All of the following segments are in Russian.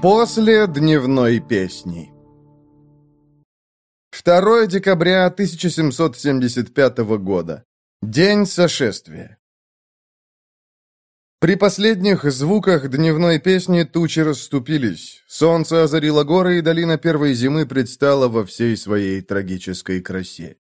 После дневной песни 2 декабря 1775 года. День сошествия. При последних звуках дневной песни тучи расступились. Солнце озарило горы, и долина первой зимы предстала во всей своей трагической красе.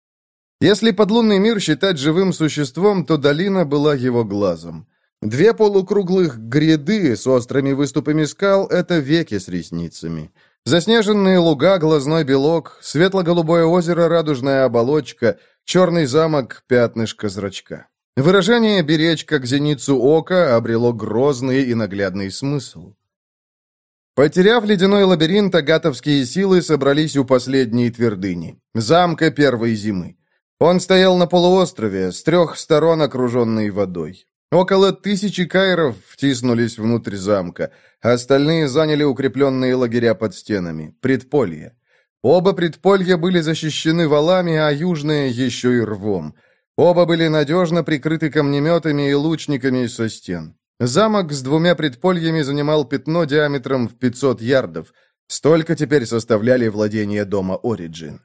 Если подлунный мир считать живым существом, то долина была его глазом. Две полукруглых гряды с острыми выступами скал — это веки с ресницами. Заснеженные луга, глазной белок, светло-голубое озеро, радужная оболочка, черный замок, пятнышко зрачка. Выражение «беречь как зеницу ока» обрело грозный и наглядный смысл. Потеряв ледяной лабиринт, агатовские силы собрались у последней твердыни, замка первой зимы. Он стоял на полуострове, с трех сторон окруженный водой. Около тысячи кайров втиснулись внутрь замка, остальные заняли укрепленные лагеря под стенами, предполье. Оба предполья были защищены валами, а южное еще и рвом – Оба были надежно прикрыты камнеметами и лучниками со стен. Замок с двумя предпольями занимал пятно диаметром в 500 ярдов. Столько теперь составляли владения дома Ориджин.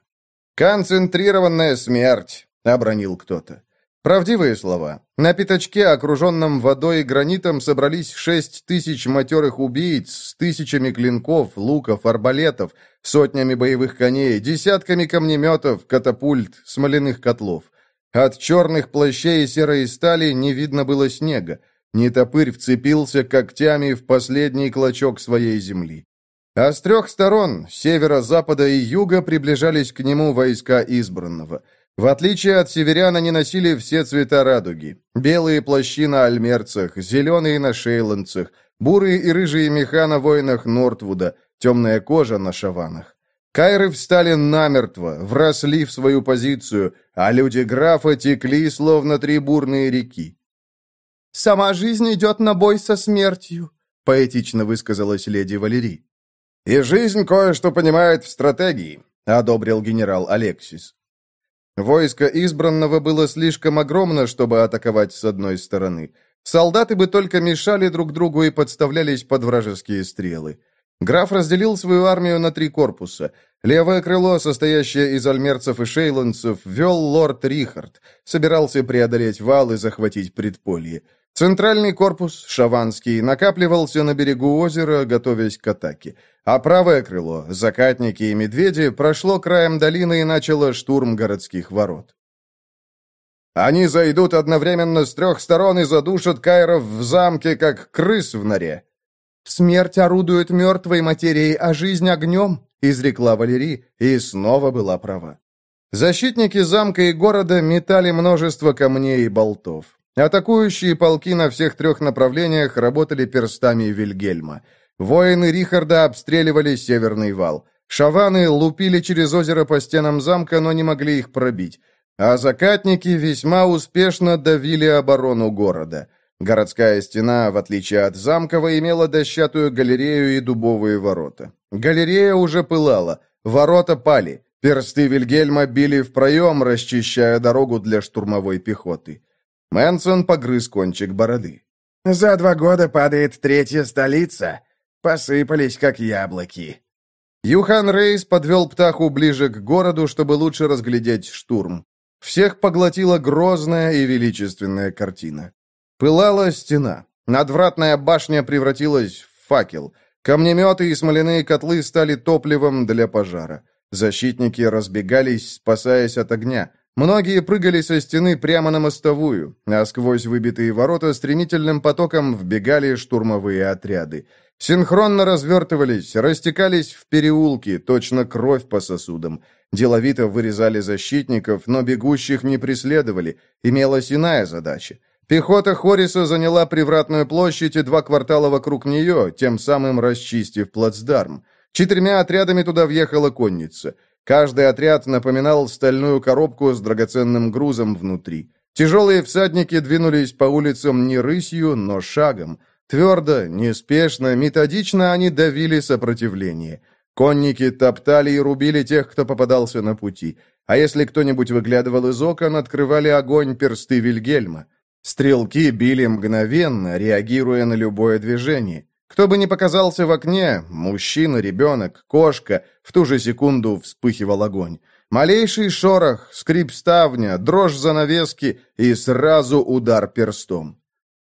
«Концентрированная смерть», — обронил кто-то. Правдивые слова. На пятачке, окруженном водой и гранитом, собрались шесть тысяч матерых убийц с тысячами клинков, луков, арбалетов, сотнями боевых коней, десятками камнеметов, катапульт, смоляных котлов. От черных плащей и серой стали не видно было снега. Нетопырь вцепился когтями в последний клочок своей земли. А с трех сторон, севера, запада и юга, приближались к нему войска избранного. В отличие от северян, они носили все цвета радуги. Белые плащи на альмерцах, зеленые на шейландцах, бурые и рыжие меха на воинах Нортвуда, темная кожа на шаванах. Кайры встали намертво, вросли в свою позицию, а люди графа текли, словно три бурные реки. «Сама жизнь идет на бой со смертью», — поэтично высказалась леди Валерий. «И жизнь кое-что понимает в стратегии», — одобрил генерал Алексис. Войско избранного было слишком огромно, чтобы атаковать с одной стороны. Солдаты бы только мешали друг другу и подставлялись под вражеские стрелы. Граф разделил свою армию на три корпуса. Левое крыло, состоящее из альмерцев и шейландцев, вел лорд Рихард. Собирался преодолеть вал и захватить предполье. Центральный корпус, Шаванский, накапливался на берегу озера, готовясь к атаке. А правое крыло, Закатники и Медведи, прошло краем долины и начало штурм городских ворот. «Они зайдут одновременно с трех сторон и задушат Кайров в замке, как крыс в норе», «Смерть орудует мертвой материей, а жизнь огнем», — изрекла Валерий, и снова была права. Защитники замка и города метали множество камней и болтов. Атакующие полки на всех трех направлениях работали перстами Вильгельма. Воины Рихарда обстреливали северный вал. Шаваны лупили через озеро по стенам замка, но не могли их пробить. А закатники весьма успешно давили оборону города. Городская стена, в отличие от замковой, имела дощатую галерею и дубовые ворота. Галерея уже пылала, ворота пали, персты Вильгельма били в проем, расчищая дорогу для штурмовой пехоты. Мэнсон погрыз кончик бороды. «За два года падает третья столица. Посыпались, как яблоки». Юхан Рейс подвел птаху ближе к городу, чтобы лучше разглядеть штурм. Всех поглотила грозная и величественная картина. Пылала стена. Надвратная башня превратилась в факел. Камнеметы и смоляные котлы стали топливом для пожара. Защитники разбегались, спасаясь от огня. Многие прыгали со стены прямо на мостовую, а сквозь выбитые ворота стремительным потоком вбегали штурмовые отряды. Синхронно развертывались, растекались в переулки, точно кровь по сосудам. Деловито вырезали защитников, но бегущих не преследовали. Имелась иная задача Пехота Хориса заняла привратную площадь и два квартала вокруг нее, тем самым расчистив плацдарм. Четырьмя отрядами туда въехала конница. Каждый отряд напоминал стальную коробку с драгоценным грузом внутри. Тяжелые всадники двинулись по улицам не рысью, но шагом. Твердо, неспешно, методично они давили сопротивление. Конники топтали и рубили тех, кто попадался на пути. А если кто-нибудь выглядывал из окон, открывали огонь персты Вильгельма. Стрелки били мгновенно, реагируя на любое движение. Кто бы ни показался в окне, мужчина, ребенок, кошка, в ту же секунду вспыхивал огонь. Малейший шорох, скрип ставня, дрожь занавески и сразу удар перстом.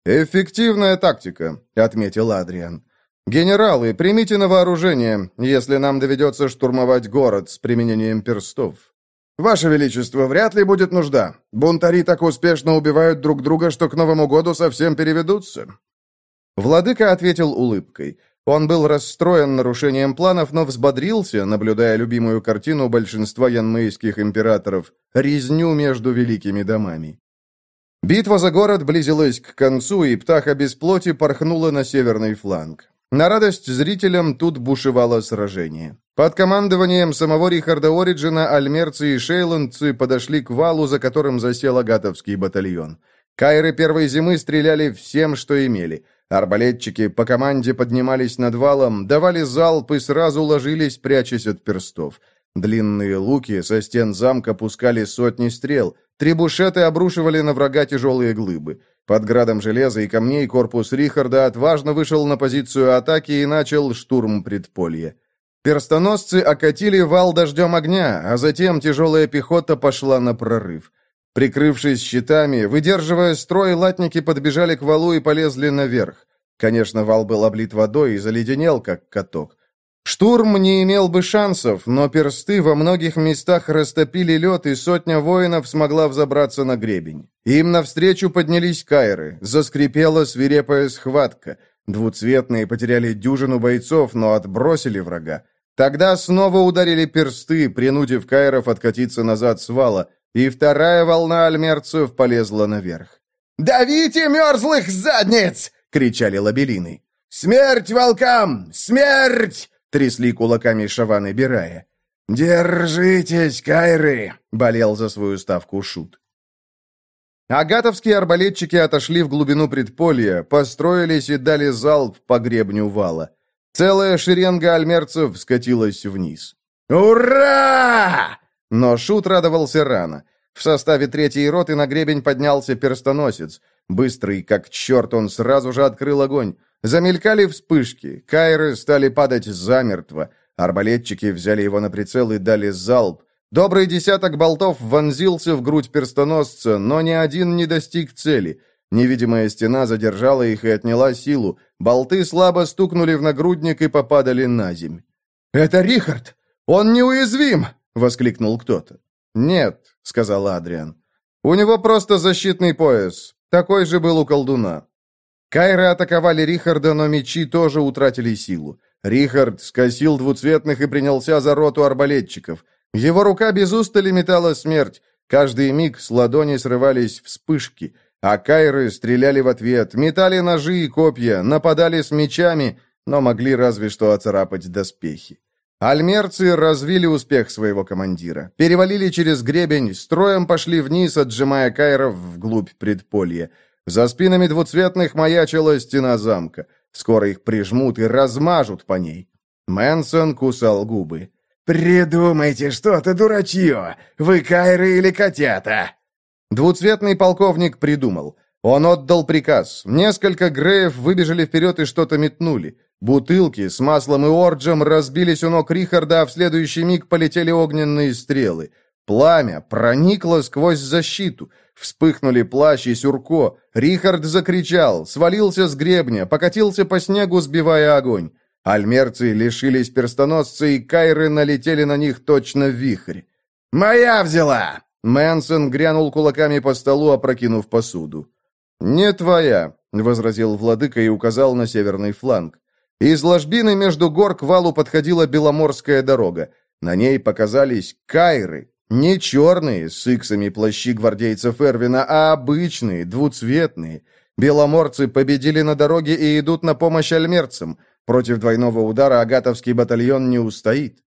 «Эффективная тактика», — отметил Адриан. «Генералы, примите на вооружение, если нам доведется штурмовать город с применением перстов». «Ваше Величество, вряд ли будет нужда. Бунтари так успешно убивают друг друга, что к Новому году совсем переведутся». Владыка ответил улыбкой. Он был расстроен нарушением планов, но взбодрился, наблюдая любимую картину большинства янмейских императоров – резню между великими домами. Битва за город близилась к концу, и птаха без плоти порхнула на северный фланг. На радость зрителям тут бушевало сражение. Под командованием самого Рихарда Ориджина альмерцы и шейландцы подошли к валу, за которым засел агатовский батальон. Кайры первой зимы стреляли всем, что имели – Арбалетчики по команде поднимались над валом, давали залп и сразу ложились, прячась от перстов. Длинные луки со стен замка пускали сотни стрел. Трибушеты обрушивали на врага тяжелые глыбы. Под градом железа и камней корпус Рихарда отважно вышел на позицию атаки и начал штурм предполья. Перстоносцы окатили вал дождем огня, а затем тяжелая пехота пошла на прорыв. Прикрывшись щитами, выдерживая строй, латники подбежали к валу и полезли наверх. Конечно, вал был облит водой и заледенел, как каток. Штурм не имел бы шансов, но персты во многих местах растопили лед, и сотня воинов смогла взобраться на гребень. Им навстречу поднялись кайры, заскрипела свирепая схватка. Двуцветные потеряли дюжину бойцов, но отбросили врага. Тогда снова ударили персты, принудив кайров откатиться назад с вала, и вторая волна альмерцев полезла наверх. «Давите мерзлых задниц!» — кричали лабелины. «Смерть волкам! Смерть!» — трясли кулаками Шаваны Бирая. «Держитесь, Кайры!» — болел за свою ставку Шут. Агатовские арбалетчики отошли в глубину предполья, построились и дали залп по гребню вала. Целая шеренга альмерцев скатилась вниз. «Ура!» Но Шут радовался рано. В составе третьей роты на гребень поднялся перстоносец. Быстрый, как черт, он сразу же открыл огонь. Замелькали вспышки, кайры стали падать замертво. Арбалетчики взяли его на прицел и дали залп. Добрый десяток болтов вонзился в грудь перстоносца, но ни один не достиг цели. Невидимая стена задержала их и отняла силу. Болты слабо стукнули в нагрудник и попадали на земь. «Это Рихард! Он неуязвим!» — воскликнул кто-то. «Нет», — сказал Адриан. «У него просто защитный пояс. Такой же был у колдуна». Кайры атаковали Рихарда, но мечи тоже утратили силу. Рихард скосил двуцветных и принялся за роту арбалетчиков. Его рука без устали метала смерть. Каждый миг с ладони срывались вспышки, а кайры стреляли в ответ, метали ножи и копья, нападали с мечами, но могли разве что оцарапать доспехи. Альмерцы развили успех своего командира. Перевалили через гребень, строем пошли вниз, отжимая кайров вглубь предполья. За спинами двуцветных маячила стена замка. Скоро их прижмут и размажут по ней. Мэнсон кусал губы. «Придумайте что-то, дурачье! Вы кайры или котята?» Двуцветный полковник придумал. Он отдал приказ. Несколько греев выбежали вперед и что-то метнули. Бутылки с маслом и орджем разбились у ног Рихарда, а в следующий миг полетели огненные стрелы. Пламя проникло сквозь защиту. Вспыхнули плащ и сюрко. Рихард закричал, свалился с гребня, покатился по снегу, сбивая огонь. Альмерцы лишились перстоносца, и кайры налетели на них точно вихрь. «Моя взяла!» Мэнсон грянул кулаками по столу, опрокинув посуду. «Не твоя», — возразил владыка и указал на северный фланг. Из ложбины между гор к валу подходила Беломорская дорога. На ней показались кайры. Не черные, с иксами плащи гвардейцев Эрвина, а обычные, двуцветные. Беломорцы победили на дороге и идут на помощь альмерцам. Против двойного удара агатовский батальон не устоит.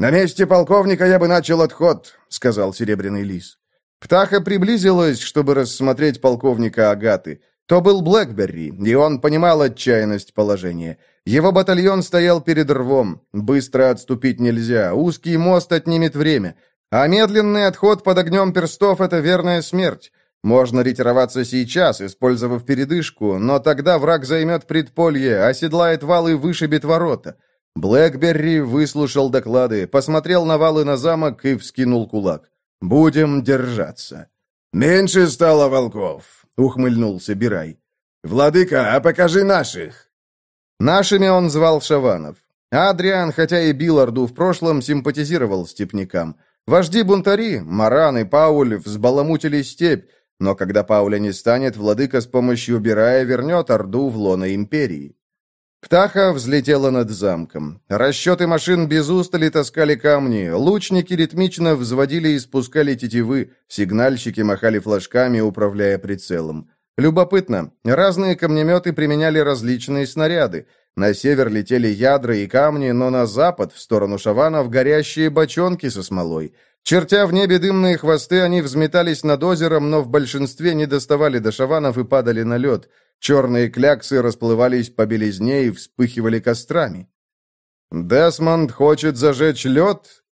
«На месте полковника я бы начал отход», — сказал Серебряный Лис. Птаха приблизилась, чтобы рассмотреть полковника Агаты. То был Блэкберри, и он понимал отчаянность положения. Его батальон стоял перед рвом. Быстро отступить нельзя, узкий мост отнимет время. А медленный отход под огнем перстов — это верная смерть. Можно ретироваться сейчас, использовав передышку, но тогда враг займет предполье, оседлает вал и вышибет ворота. Блэкберри выслушал доклады, посмотрел на валы на замок и вскинул кулак. «Будем держаться». «Меньше стало волков», — ухмыльнулся Бирай. «Владыка, а покажи наших!» Нашими он звал Шаванов. Адриан, хотя и бил Орду в прошлом, симпатизировал степнякам. Вожди-бунтари, Маран и Пауль, взбаламутили степь, но когда Пауля не станет, владыка с помощью Бирая вернет Орду в лоно империи. Птаха взлетела над замком. Расчеты машин без устали таскали камни, лучники ритмично взводили и спускали тетивы, сигнальщики махали флажками, управляя прицелом. Любопытно, разные камнеметы применяли различные снаряды. На север летели ядра и камни, но на запад, в сторону шаванов, горящие бочонки со смолой. Чертя в небе дымные хвосты, они взметались над озером, но в большинстве не доставали до шаванов и падали на лед. Черные кляксы расплывались по белизне и вспыхивали кострами. «Десмонд хочет зажечь лед?»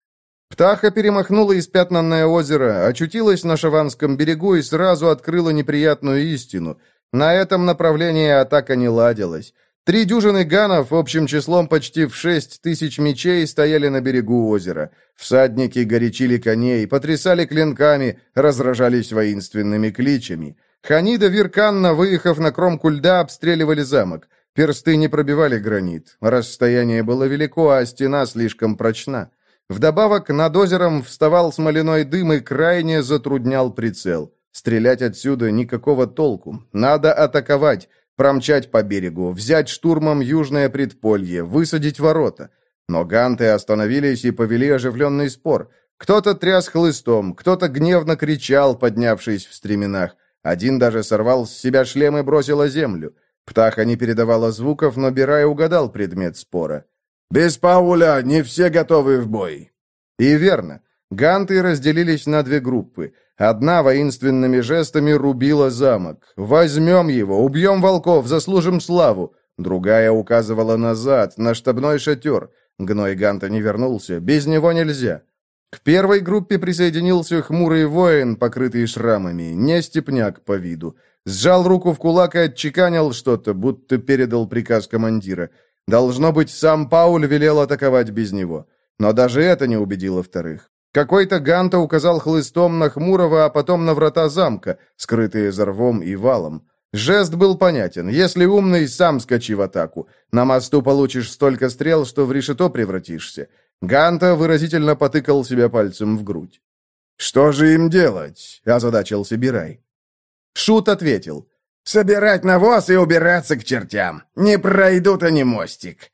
Птаха перемахнула испятнанное озеро, очутилась на Шаванском берегу и сразу открыла неприятную истину. На этом направлении атака не ладилась. Три дюжины ганов, общим числом почти в шесть тысяч мечей, стояли на берегу озера. Всадники горячили коней, потрясали клинками, разражались воинственными кличами. Ханида Вирканна, выехав на кромку льда, обстреливали замок. Персты не пробивали гранит. Расстояние было велико, а стена слишком прочна. Вдобавок, над озером вставал смоляной дым и крайне затруднял прицел. Стрелять отсюда никакого толку. Надо атаковать. Промчать по берегу, взять штурмом южное предполье, высадить ворота. Но ганты остановились и повели оживленный спор. Кто-то тряс хлыстом, кто-то гневно кричал, поднявшись в стременах. Один даже сорвал с себя шлем и бросил о землю. Птаха не передавала звуков, но Бирай угадал предмет спора. «Без Пауля не все готовы в бой». И верно. Ганты разделились на две группы. Одна воинственными жестами рубила замок. «Возьмем его, убьем волков, заслужим славу!» Другая указывала назад, на штабной шатер. Гной Ганта не вернулся, без него нельзя. К первой группе присоединился хмурый воин, покрытый шрамами, не степняк по виду. Сжал руку в кулак и отчеканил что-то, будто передал приказ командира. Должно быть, сам Пауль велел атаковать без него. Но даже это не убедило вторых. Какой-то Ганта указал хлыстом на Хмурого, а потом на врата замка, скрытые за рвом и валом. Жест был понятен. Если умный, сам скачи в атаку. На мосту получишь столько стрел, что в решето превратишься. Ганта выразительно потыкал себя пальцем в грудь. «Что же им делать?» – озадачился Бирай. Шут ответил. «Собирать навоз и убираться к чертям. Не пройдут они мостик».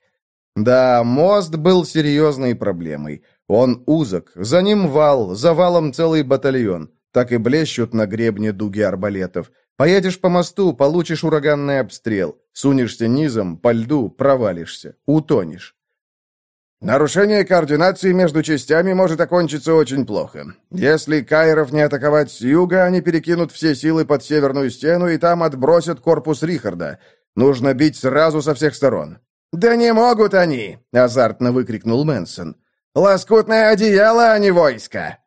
Да, мост был серьезной проблемой. Он узок, за ним вал, за валом целый батальон. Так и блещут на гребне дуги арбалетов. Поедешь по мосту, получишь ураганный обстрел. Сунешься низом, по льду, провалишься. Утонешь. Нарушение координации между частями может окончиться очень плохо. Если Кайров не атаковать с юга, они перекинут все силы под северную стену и там отбросят корпус Рихарда. Нужно бить сразу со всех сторон. «Да не могут они!» — азартно выкрикнул Мэнсон. Лоскутное одеяло, а не войско!»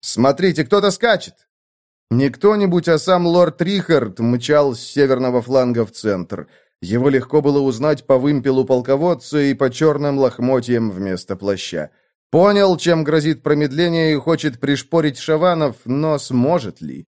«Смотрите, кто-то скачет!» Не кто-нибудь, а сам лорд Рихард мчал с северного фланга в центр. Его легко было узнать по вымпелу полководца и по черным лохмотьям вместо плаща. Понял, чем грозит промедление и хочет пришпорить Шаванов, но сможет ли?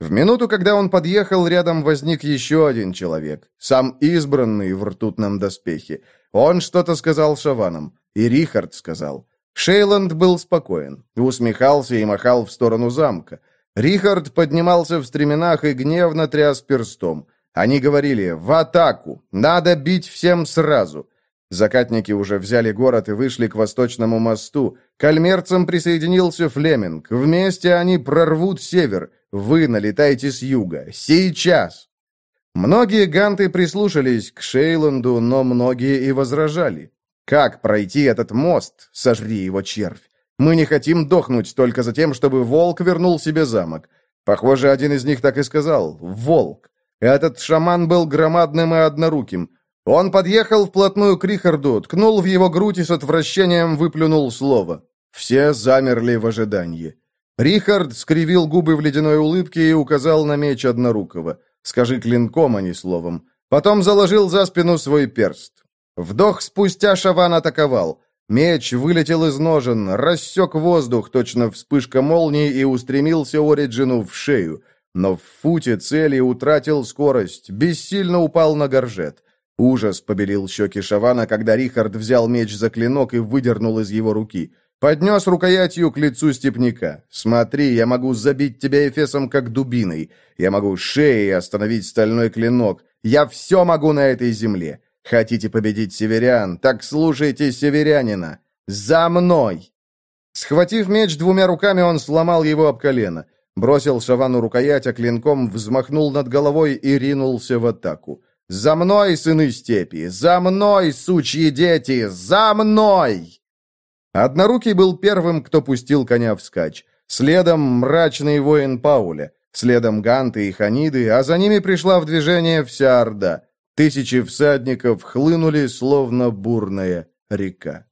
В минуту, когда он подъехал, рядом возник еще один человек, сам избранный в ртутном доспехе. Он что-то сказал Шаванам, и Рихард сказал. Шейланд был спокоен, усмехался и махал в сторону замка. Рихард поднимался в стременах и гневно тряс перстом. Они говорили «В атаку! Надо бить всем сразу!» Закатники уже взяли город и вышли к восточному мосту. К альмерцам присоединился Флеминг. Вместе они прорвут север. Вы налетайте с юга. Сейчас! Многие ганты прислушались к Шейланду, но многие и возражали. Как пройти этот мост? Сожри его, червь. Мы не хотим дохнуть только за тем, чтобы волк вернул себе замок. Похоже, один из них так и сказал. Волк. Этот шаман был громадным и одноруким. Он подъехал вплотную к Рихарду, ткнул в его грудь и с отвращением выплюнул слово. Все замерли в ожидании. Рихард скривил губы в ледяной улыбке и указал на меч однорукого. Скажи клинком, а не словом. Потом заложил за спину свой перст. Вдох спустя Шаван атаковал. Меч вылетел из ножен, рассек воздух, точно вспышка молнии, и устремился Ориджину в шею. Но в футе цели утратил скорость, бессильно упал на горжет. Ужас побелил щеки Шавана, когда Рихард взял меч за клинок и выдернул из его руки. Поднес рукоятью к лицу степняка. «Смотри, я могу забить тебя эфесом, как дубиной. Я могу шеей остановить стальной клинок. Я все могу на этой земле. Хотите победить северян? Так слушайте северянина. За мной!» Схватив меч двумя руками, он сломал его об колено. Бросил Шавану рукоять, а клинком взмахнул над головой и ринулся в атаку. «За мной, сыны степи! За мной, сучьи дети! За мной!» Однорукий был первым, кто пустил коня вскачь. Следом мрачный воин Пауля, следом Ганты и Ханиды, а за ними пришла в движение вся Орда. Тысячи всадников хлынули, словно бурная река.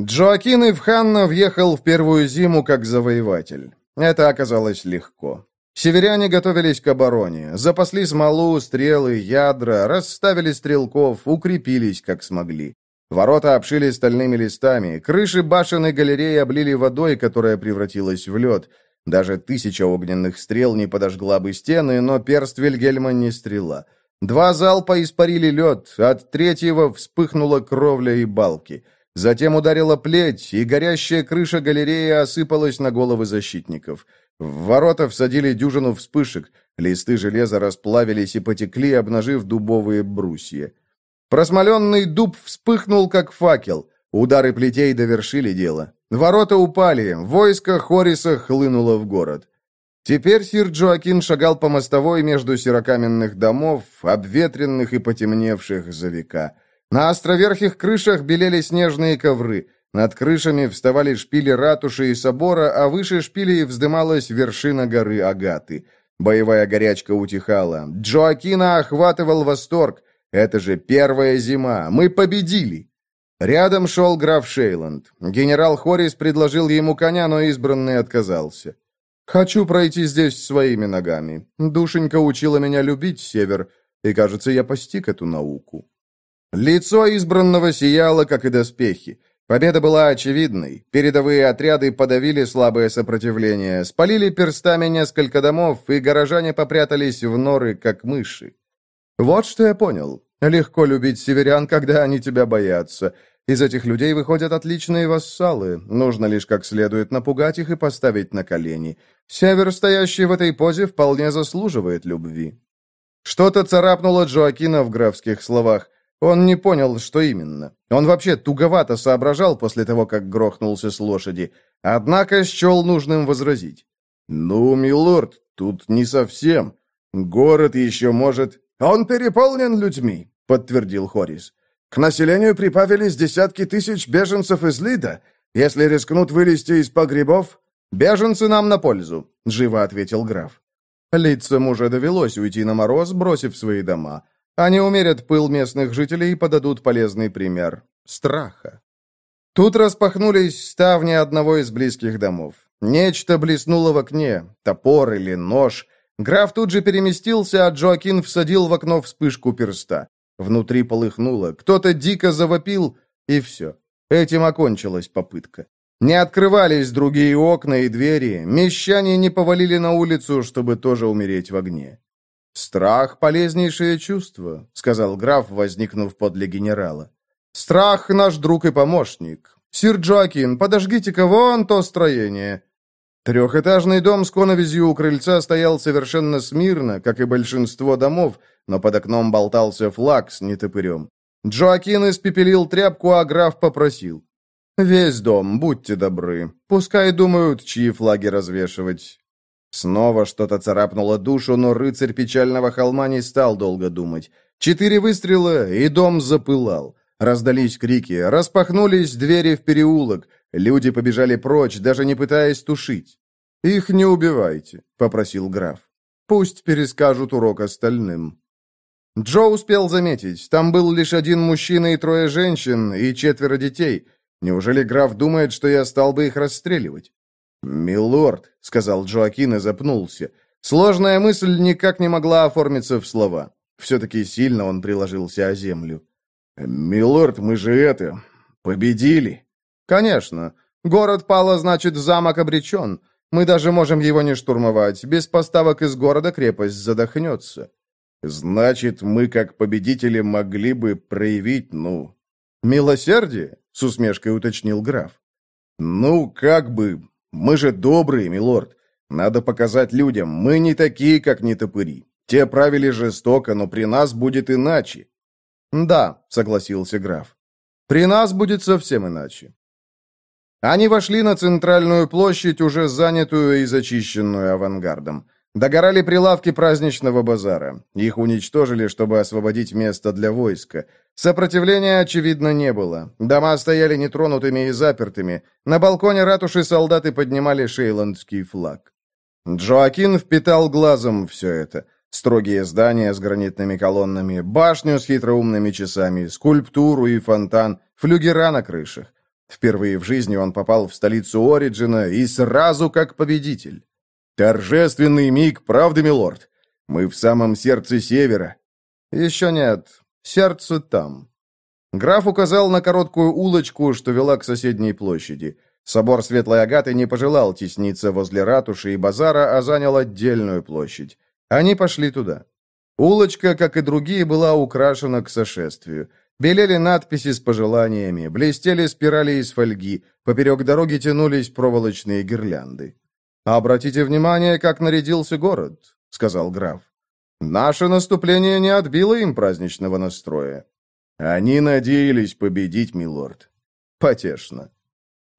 Джоакин Ивханна въехал в первую зиму как завоеватель. Это оказалось легко. Северяне готовились к обороне, запасли смолу, стрелы, ядра, расставили стрелков, укрепились как смогли. Ворота обшили стальными листами, крыши башен и галереи облили водой, которая превратилась в лед. Даже тысяча огненных стрел не подожгла бы стены, но перст Вильгельма не стрела. Два залпа испарили лед, от третьего вспыхнула кровля и балки. Затем ударила плеть, и горящая крыша галереи осыпалась на головы защитников. В ворота всадили дюжину вспышек, листы железа расплавились и потекли, обнажив дубовые брусья. Просмоленный дуб вспыхнул, как факел. Удары плетей довершили дело. Ворота упали, войско Хориса хлынуло в город. Теперь сир Джоакин шагал по мостовой между серокаменных домов, обветренных и потемневших за века. На островерхих крышах белели снежные ковры. Над крышами вставали шпили ратуши и собора, а выше шпилей вздымалась вершина горы Агаты. Боевая горячка утихала. Джоакина охватывал восторг. Это же первая зима. Мы победили. Рядом шел граф Шейланд. Генерал Хорис предложил ему коня, но избранный отказался. «Хочу пройти здесь своими ногами. Душенька учила меня любить север, и, кажется, я постиг эту науку». Лицо избранного сияло, как и доспехи. Победа была очевидной. Передовые отряды подавили слабое сопротивление, спалили перстами несколько домов, и горожане попрятались в норы, как мыши. Вот что я понял. Легко любить северян, когда они тебя боятся. Из этих людей выходят отличные вассалы. Нужно лишь как следует напугать их и поставить на колени. Север, стоящий в этой позе, вполне заслуживает любви. Что-то царапнуло Джоакина в графских словах. Он не понял, что именно. Он вообще туговато соображал после того, как грохнулся с лошади. Однако счел нужным возразить. «Ну, милорд, тут не совсем. Город еще может...» «Он переполнен людьми», — подтвердил Хорис. «К населению прибавились десятки тысяч беженцев из Лида. Если рискнут вылезти из погребов...» «Беженцы нам на пользу», — живо ответил граф. Лицам уже довелось уйти на мороз, бросив свои дома. Они умерят пыл местных жителей и подадут полезный пример страха. Тут распахнулись ставни одного из близких домов. Нечто блеснуло в окне, топор или нож. Граф тут же переместился, а Джоакин всадил в окно вспышку перста. Внутри полыхнуло, кто-то дико завопил, и все. Этим окончилась попытка. Не открывались другие окна и двери, мещане не повалили на улицу, чтобы тоже умереть в огне. «Страх — полезнейшее чувство», — сказал граф, возникнув подле генерала. «Страх — наш друг и помощник. Сир Джоакин, подожгите-ка вон то строение. Трехэтажный дом с коновизью у крыльца стоял совершенно смирно, как и большинство домов, но под окном болтался флаг с нетопырем. Джоакин испепелил тряпку, а граф попросил. «Весь дом, будьте добры. Пускай думают, чьи флаги развешивать». Снова что-то царапнуло душу, но рыцарь печального холма не стал долго думать. Четыре выстрела, и дом запылал. Раздались крики, распахнулись двери в переулок. Люди побежали прочь, даже не пытаясь тушить. «Их не убивайте», — попросил граф. «Пусть перескажут урок остальным». Джо успел заметить, там был лишь один мужчина и трое женщин, и четверо детей. Неужели граф думает, что я стал бы их расстреливать? «Милорд», — сказал Джоакин и запнулся. Сложная мысль никак не могла оформиться в слова. Все-таки сильно он приложился о землю. «Милорд, мы же это... победили!» «Конечно. Город пало, значит, замок обречен. Мы даже можем его не штурмовать. Без поставок из города крепость задохнется». «Значит, мы, как победители, могли бы проявить, ну...» «Милосердие?» — с усмешкой уточнил граф. «Ну, как бы... Мы же добрые, милорд. Надо показать людям, мы не такие, как нетопыри. Те правили жестоко, но при нас будет иначе». «Да», — согласился граф. «При нас будет совсем иначе». Они вошли на центральную площадь, уже занятую и зачищенную авангардом. Догорали прилавки праздничного базара. Их уничтожили, чтобы освободить место для войска. Сопротивления, очевидно, не было. Дома стояли нетронутыми и запертыми. На балконе ратуши солдаты поднимали шейландский флаг. Джоакин впитал глазом все это. Строгие здания с гранитными колоннами, башню с хитроумными часами, скульптуру и фонтан, флюгера на крышах. Впервые в жизни он попал в столицу Ориджина и сразу как победитель. Торжественный миг, правда, милорд? Мы в самом сердце севера. Еще нет. Сердце там. Граф указал на короткую улочку, что вела к соседней площади. Собор Светлой Агаты не пожелал тесниться возле ратуши и базара, а занял отдельную площадь. Они пошли туда. Улочка, как и другие, была украшена к сошествию. Белели надписи с пожеланиями, блестели спирали из фольги, поперек дороги тянулись проволочные гирлянды. «Обратите внимание, как нарядился город», — сказал граф. «Наше наступление не отбило им праздничного настроя». «Они надеялись победить, милорд». «Потешно».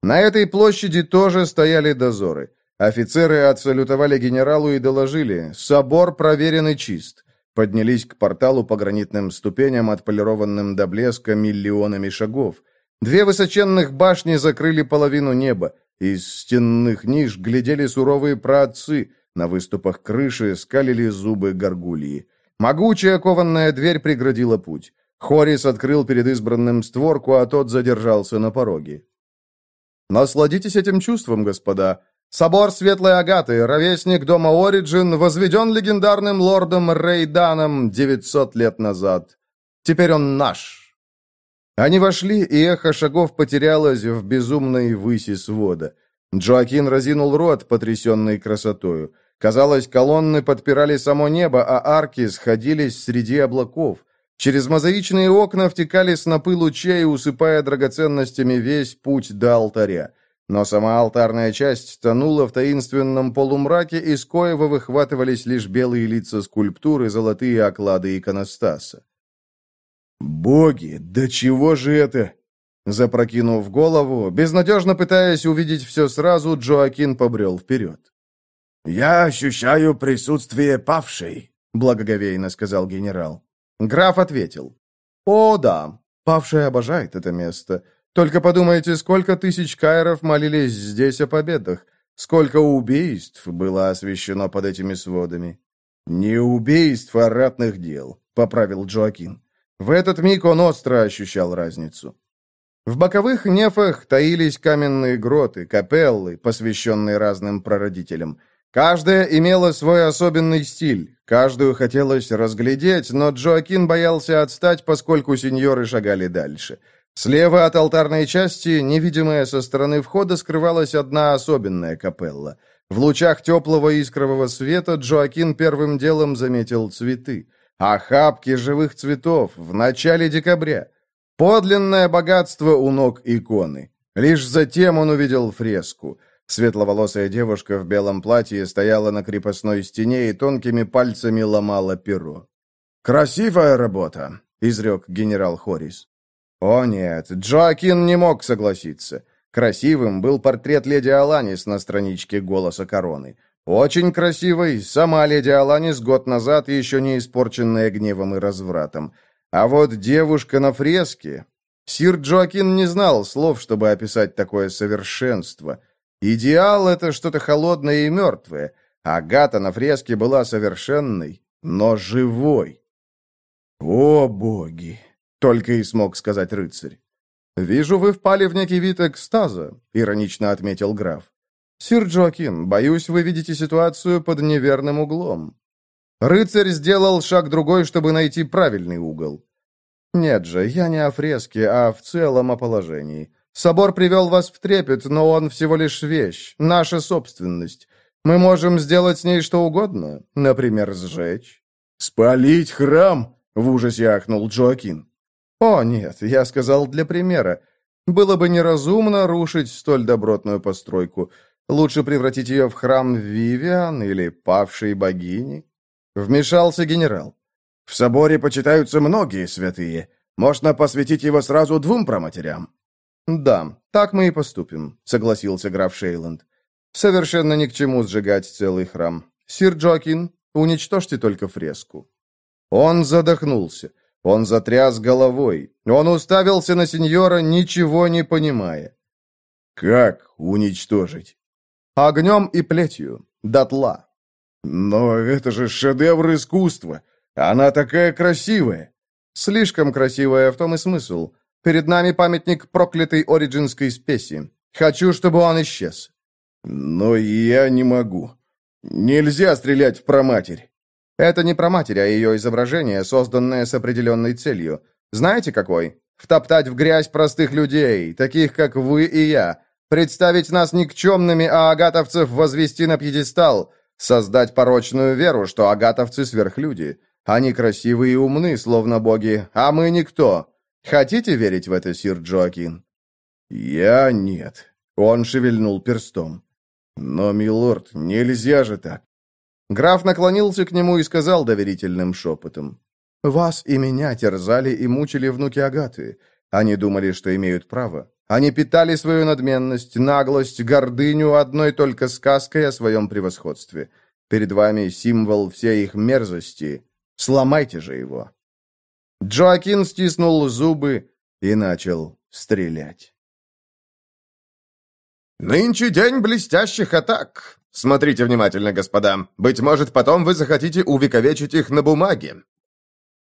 На этой площади тоже стояли дозоры. Офицеры отсалютовали генералу и доложили. Собор проверен и чист. Поднялись к порталу по гранитным ступеням, отполированным до блеска миллионами шагов. Две высоченных башни закрыли половину неба. Из стенных ниш глядели суровые праотцы. На выступах крыши скалили зубы горгульи. Могучая кованная дверь преградила путь. Хорис открыл перед избранным створку, а тот задержался на пороге. Насладитесь этим чувством, господа. Собор Светлой Агаты, ровесник дома Ориджин, возведен легендарным лордом Рейданом 900 лет назад. Теперь он наш. Они вошли, и эхо шагов потерялось в безумной выси свода. Джоакин разинул рот, потрясенный красотою. Казалось, колонны подпирали само небо, а арки сходились среди облаков. Через мозаичные окна втекали снопы лучей, усыпая драгоценностями весь путь до алтаря. Но сама алтарная часть тонула в таинственном полумраке, из коего выхватывались лишь белые лица скульптуры, золотые оклады иконостаса. «Боги, да чего же это?» Запрокинув голову, безнадежно пытаясь увидеть все сразу, Джоакин побрел вперед. «Я ощущаю присутствие павшей», — благоговейно сказал генерал. Граф ответил. «О, да, павшая обожает это место. Только подумайте, сколько тысяч кайров молились здесь о победах, сколько убийств было освящено под этими сводами». «Не убийств, а ратных дел», — поправил Джоакин. В этот миг он остро ощущал разницу. В боковых нефах таились каменные гроты, капеллы, посвященные разным прародителям — Каждая имела свой особенный стиль, каждую хотелось разглядеть, но Джоакин боялся отстать, поскольку сеньоры шагали дальше. Слева от алтарной части, невидимая со стороны входа, скрывалась одна особенная капелла. В лучах теплого искрового света Джоакин первым делом заметил цветы. Охапки живых цветов в начале декабря. Подлинное богатство у ног иконы. Лишь затем он увидел фреску. Светловолосая девушка в белом платье стояла на крепостной стене и тонкими пальцами ломала перо. «Красивая работа», — изрек генерал Хорис. О нет, Джоакин не мог согласиться. Красивым был портрет леди Аланис на страничке «Голоса короны». Очень красивой сама леди Аланис год назад, еще не испорченная гневом и развратом. А вот девушка на фреске... Сир Джоакин не знал слов, чтобы описать такое совершенство — Идеал — это что-то холодное и мертвое. Агата на фреске была совершенной, но живой. «О, боги!» — только и смог сказать рыцарь. «Вижу, вы впали в некий вид экстаза», — иронично отметил граф. «Сир Джоакин, боюсь, вы видите ситуацию под неверным углом». Рыцарь сделал шаг другой, чтобы найти правильный угол. «Нет же, я не о фреске, а в целом о положении. Собор привел вас в трепет, но он всего лишь вещь, наша собственность. Мы можем сделать с ней что угодно, например, сжечь». «Спалить храм?» — в ужасе ахнул Джоакин. «О, нет, я сказал для примера. Было бы неразумно рушить столь добротную постройку. Лучше превратить ее в храм Вивиан или павшей богини». Вмешался генерал. «В соборе почитаются многие святые. Можно посвятить его сразу двум проматерям». «Да, так мы и поступим», — согласился граф Шейланд. «Совершенно ни к чему сжигать целый храм. Сир Джокин, уничтожьте только фреску». Он задохнулся. Он затряс головой. Он уставился на сеньора, ничего не понимая. «Как уничтожить?» «Огнем и плетью. Дотла». «Но это же шедевр искусства. Она такая красивая». «Слишком красивая, в том и смысл. Перед нами памятник проклятой ориджинской спеси. Хочу, чтобы он исчез». «Но я не могу. Нельзя стрелять в проматерь». Это не про матерь, а ее изображение, созданное с определенной целью. Знаете какой? Втоптать в грязь простых людей, таких как вы и я. Представить нас никчемными, а агатовцев возвести на пьедестал. Создать порочную веру, что агатовцы сверхлюди. Они красивые и умны, словно боги, а мы никто. Хотите верить в это, сир Джоакин? Я нет. Он шевельнул перстом. Но, милорд, нельзя же так. Граф наклонился к нему и сказал доверительным шепотом. «Вас и меня терзали и мучили внуки Агаты. Они думали, что имеют право. Они питали свою надменность, наглость, гордыню одной только сказкой о своем превосходстве. Перед вами символ всей их мерзости. Сломайте же его». Джоакин стиснул зубы и начал стрелять. «Нынче день блестящих атак. Смотрите внимательно, господа. Быть может, потом вы захотите увековечить их на бумаге».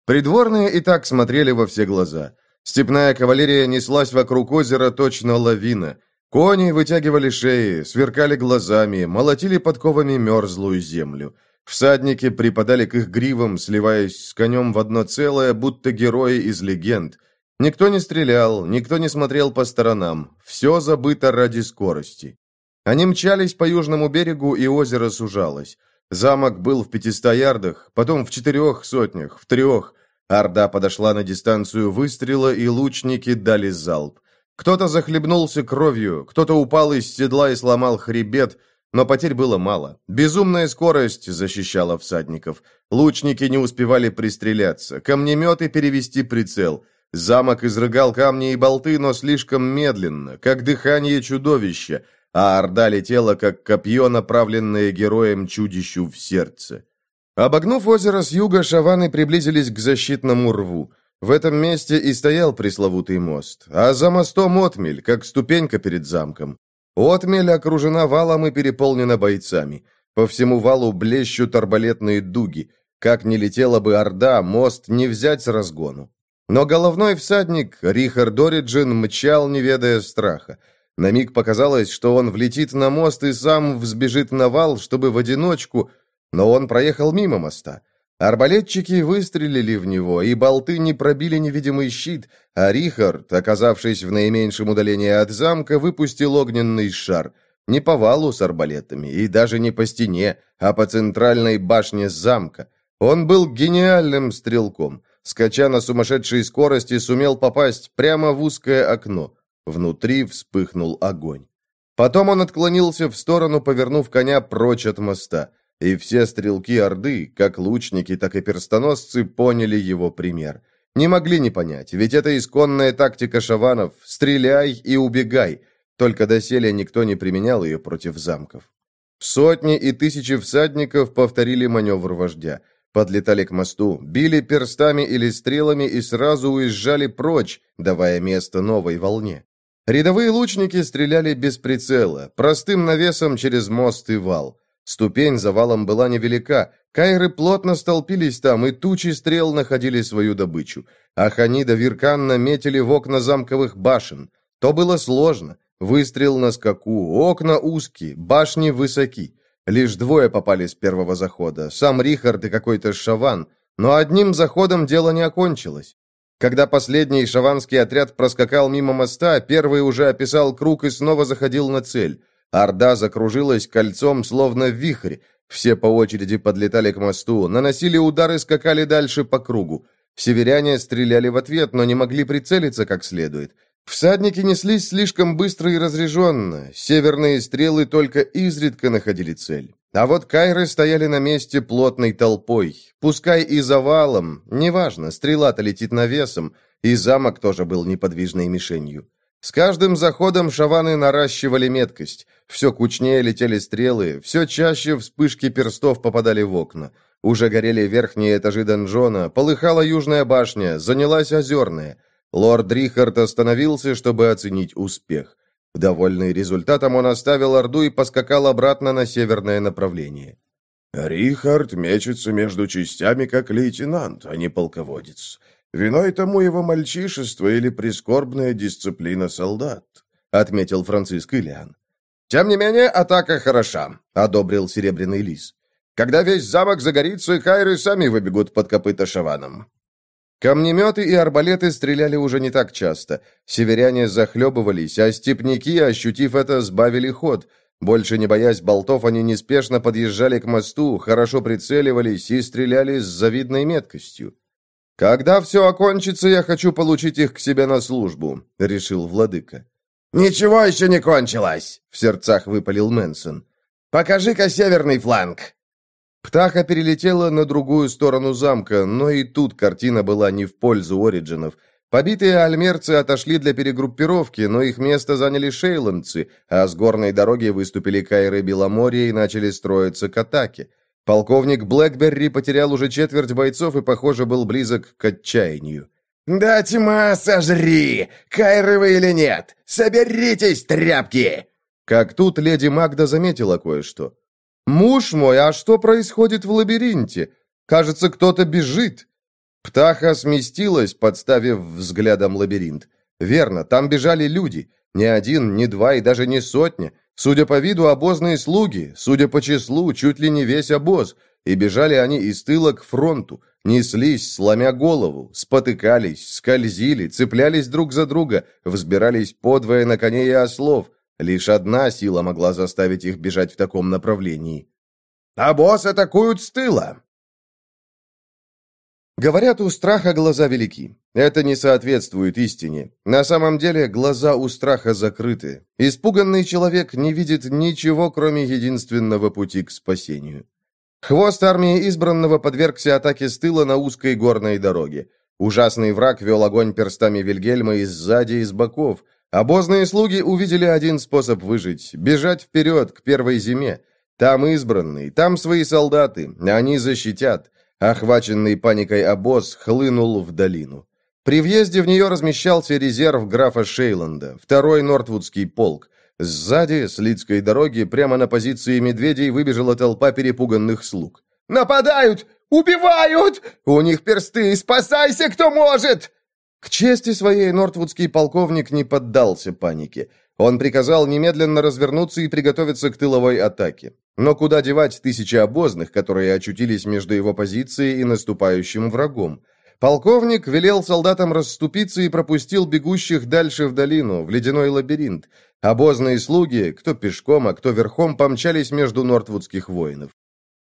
Придворные и так смотрели во все глаза. Степная кавалерия неслась вокруг озера точно лавина. Кони вытягивали шеи, сверкали глазами, молотили подковами мерзлую землю. Всадники припадали к их гривам, сливаясь с конем в одно целое, будто герои из легенд. Никто не стрелял, никто не смотрел по сторонам. Все забыто ради скорости. Они мчались по южному берегу, и озеро сужалось. Замок был в пятиста ярдах, потом в четырех сотнях, в трех. Орда подошла на дистанцию выстрела, и лучники дали залп. Кто-то захлебнулся кровью, кто-то упал из седла и сломал хребет, но потерь было мало. Безумная скорость защищала всадников. Лучники не успевали пристреляться, камнеметы перевести прицел. Замок изрыгал камни и болты, но слишком медленно, как дыхание чудовища – а орда летела, как копье, направленное героем чудищу в сердце. Обогнув озеро с юга, шаваны приблизились к защитному рву. В этом месте и стоял пресловутый мост, а за мостом отмель, как ступенька перед замком. Отмель окружена валом и переполнена бойцами. По всему валу блещут арбалетные дуги. Как ни летела бы орда, мост не взять с разгону. Но головной всадник, Рихард Ориджин, мчал, не ведая страха. На миг показалось, что он влетит на мост и сам взбежит на вал, чтобы в одиночку, но он проехал мимо моста. Арбалетчики выстрелили в него, и болты не пробили невидимый щит, а Рихард, оказавшись в наименьшем удалении от замка, выпустил огненный шар. Не по валу с арбалетами, и даже не по стене, а по центральной башне замка. Он был гениальным стрелком. Скача на сумасшедшей скорости, сумел попасть прямо в узкое окно. Внутри вспыхнул огонь. Потом он отклонился в сторону, повернув коня прочь от моста. И все стрелки Орды, как лучники, так и перстоносцы, поняли его пример. Не могли не понять, ведь это исконная тактика шаванов «стреляй и убегай», только доселе никто не применял ее против замков. Сотни и тысячи всадников повторили маневр вождя. Подлетали к мосту, били перстами или стрелами и сразу уезжали прочь, давая место новой волне. Рядовые лучники стреляли без прицела, простым навесом через мост и вал. Ступень за валом была невелика, кайры плотно столпились там, и тучи стрел находили свою добычу. А Ханида Вирканна метили в окна замковых башен. То было сложно. Выстрел на скаку, окна узкие, башни высоки. Лишь двое попали с первого захода, сам Рихард и какой-то шаван, но одним заходом дело не окончилось. Когда последний шаванский отряд проскакал мимо моста, первый уже описал круг и снова заходил на цель. Орда закружилась кольцом, словно вихрь. Все по очереди подлетали к мосту, наносили удары, скакали дальше по кругу. Северяне стреляли в ответ, но не могли прицелиться как следует. Всадники неслись слишком быстро и разреженно. Северные стрелы только изредка находили цель. А вот кайры стояли на месте плотной толпой. Пускай и завалом, неважно, стрела-то летит навесом, и замок тоже был неподвижной мишенью. С каждым заходом шаваны наращивали меткость. Все кучнее летели стрелы, все чаще вспышки перстов попадали в окна. Уже горели верхние этажи донжона, полыхала южная башня, занялась озерная. Лорд Рихард остановился, чтобы оценить успех. Довольный результатом, он оставил Орду и поскакал обратно на северное направление. «Рихард мечется между частями, как лейтенант, а не полководец. Виной тому его мальчишество или прискорбная дисциплина солдат», — отметил Франциск Ильян. «Тем не менее, атака хороша», — одобрил Серебряный Лис. «Когда весь замок загорится, кайры сами выбегут под копыта шаваном. Камнеметы и арбалеты стреляли уже не так часто. Северяне захлебывались, а степняки, ощутив это, сбавили ход. Больше не боясь болтов, они неспешно подъезжали к мосту, хорошо прицеливались и стреляли с завидной меткостью. «Когда все окончится, я хочу получить их к себе на службу», — решил владыка. «Ничего еще не кончилось!» — в сердцах выпалил Мэнсон. «Покажи-ка северный фланг!» Птаха перелетела на другую сторону замка, но и тут картина была не в пользу Ориджинов. Побитые альмерцы отошли для перегруппировки, но их место заняли шейландцы, а с горной дороги выступили Кайры Беломорья и начали строиться к атаке. Полковник Блэкберри потерял уже четверть бойцов и, похоже, был близок к отчаянию. «Да тьма, сожри! Кайры вы или нет? Соберитесь, тряпки!» Как тут леди Магда заметила кое-что. «Муж мой, а что происходит в лабиринте? Кажется, кто-то бежит». Птаха сместилась, подставив взглядом лабиринт. «Верно, там бежали люди. Не один, не два и даже не сотня. Судя по виду, обозные слуги, судя по числу, чуть ли не весь обоз. И бежали они из тыла к фронту, неслись, сломя голову, спотыкались, скользили, цеплялись друг за друга, взбирались подвое на коней и ослов, Лишь одна сила могла заставить их бежать в таком направлении. «А босс атакуют с тыла!» Говорят, у страха глаза велики. Это не соответствует истине. На самом деле, глаза у страха закрыты. Испуганный человек не видит ничего, кроме единственного пути к спасению. Хвост армии избранного подвергся атаке с тыла на узкой горной дороге. Ужасный враг вел огонь перстами Вильгельма из сзади и с боков – Обозные слуги увидели один способ выжить – бежать вперед, к первой зиме. Там избранный, там свои солдаты, они защитят. Охваченный паникой обоз хлынул в долину. При въезде в нее размещался резерв графа Шейланда, второй Нортвудский полк. Сзади, с Лидской дороги, прямо на позиции медведей выбежала толпа перепуганных слуг. «Нападают! Убивают! У них персты! Спасайся, кто может!» К чести своей нортвудский полковник не поддался панике. Он приказал немедленно развернуться и приготовиться к тыловой атаке. Но куда девать тысячи обозных, которые очутились между его позицией и наступающим врагом? Полковник велел солдатам расступиться и пропустил бегущих дальше в долину, в ледяной лабиринт. Обозные слуги, кто пешком, а кто верхом, помчались между нортвудских воинов.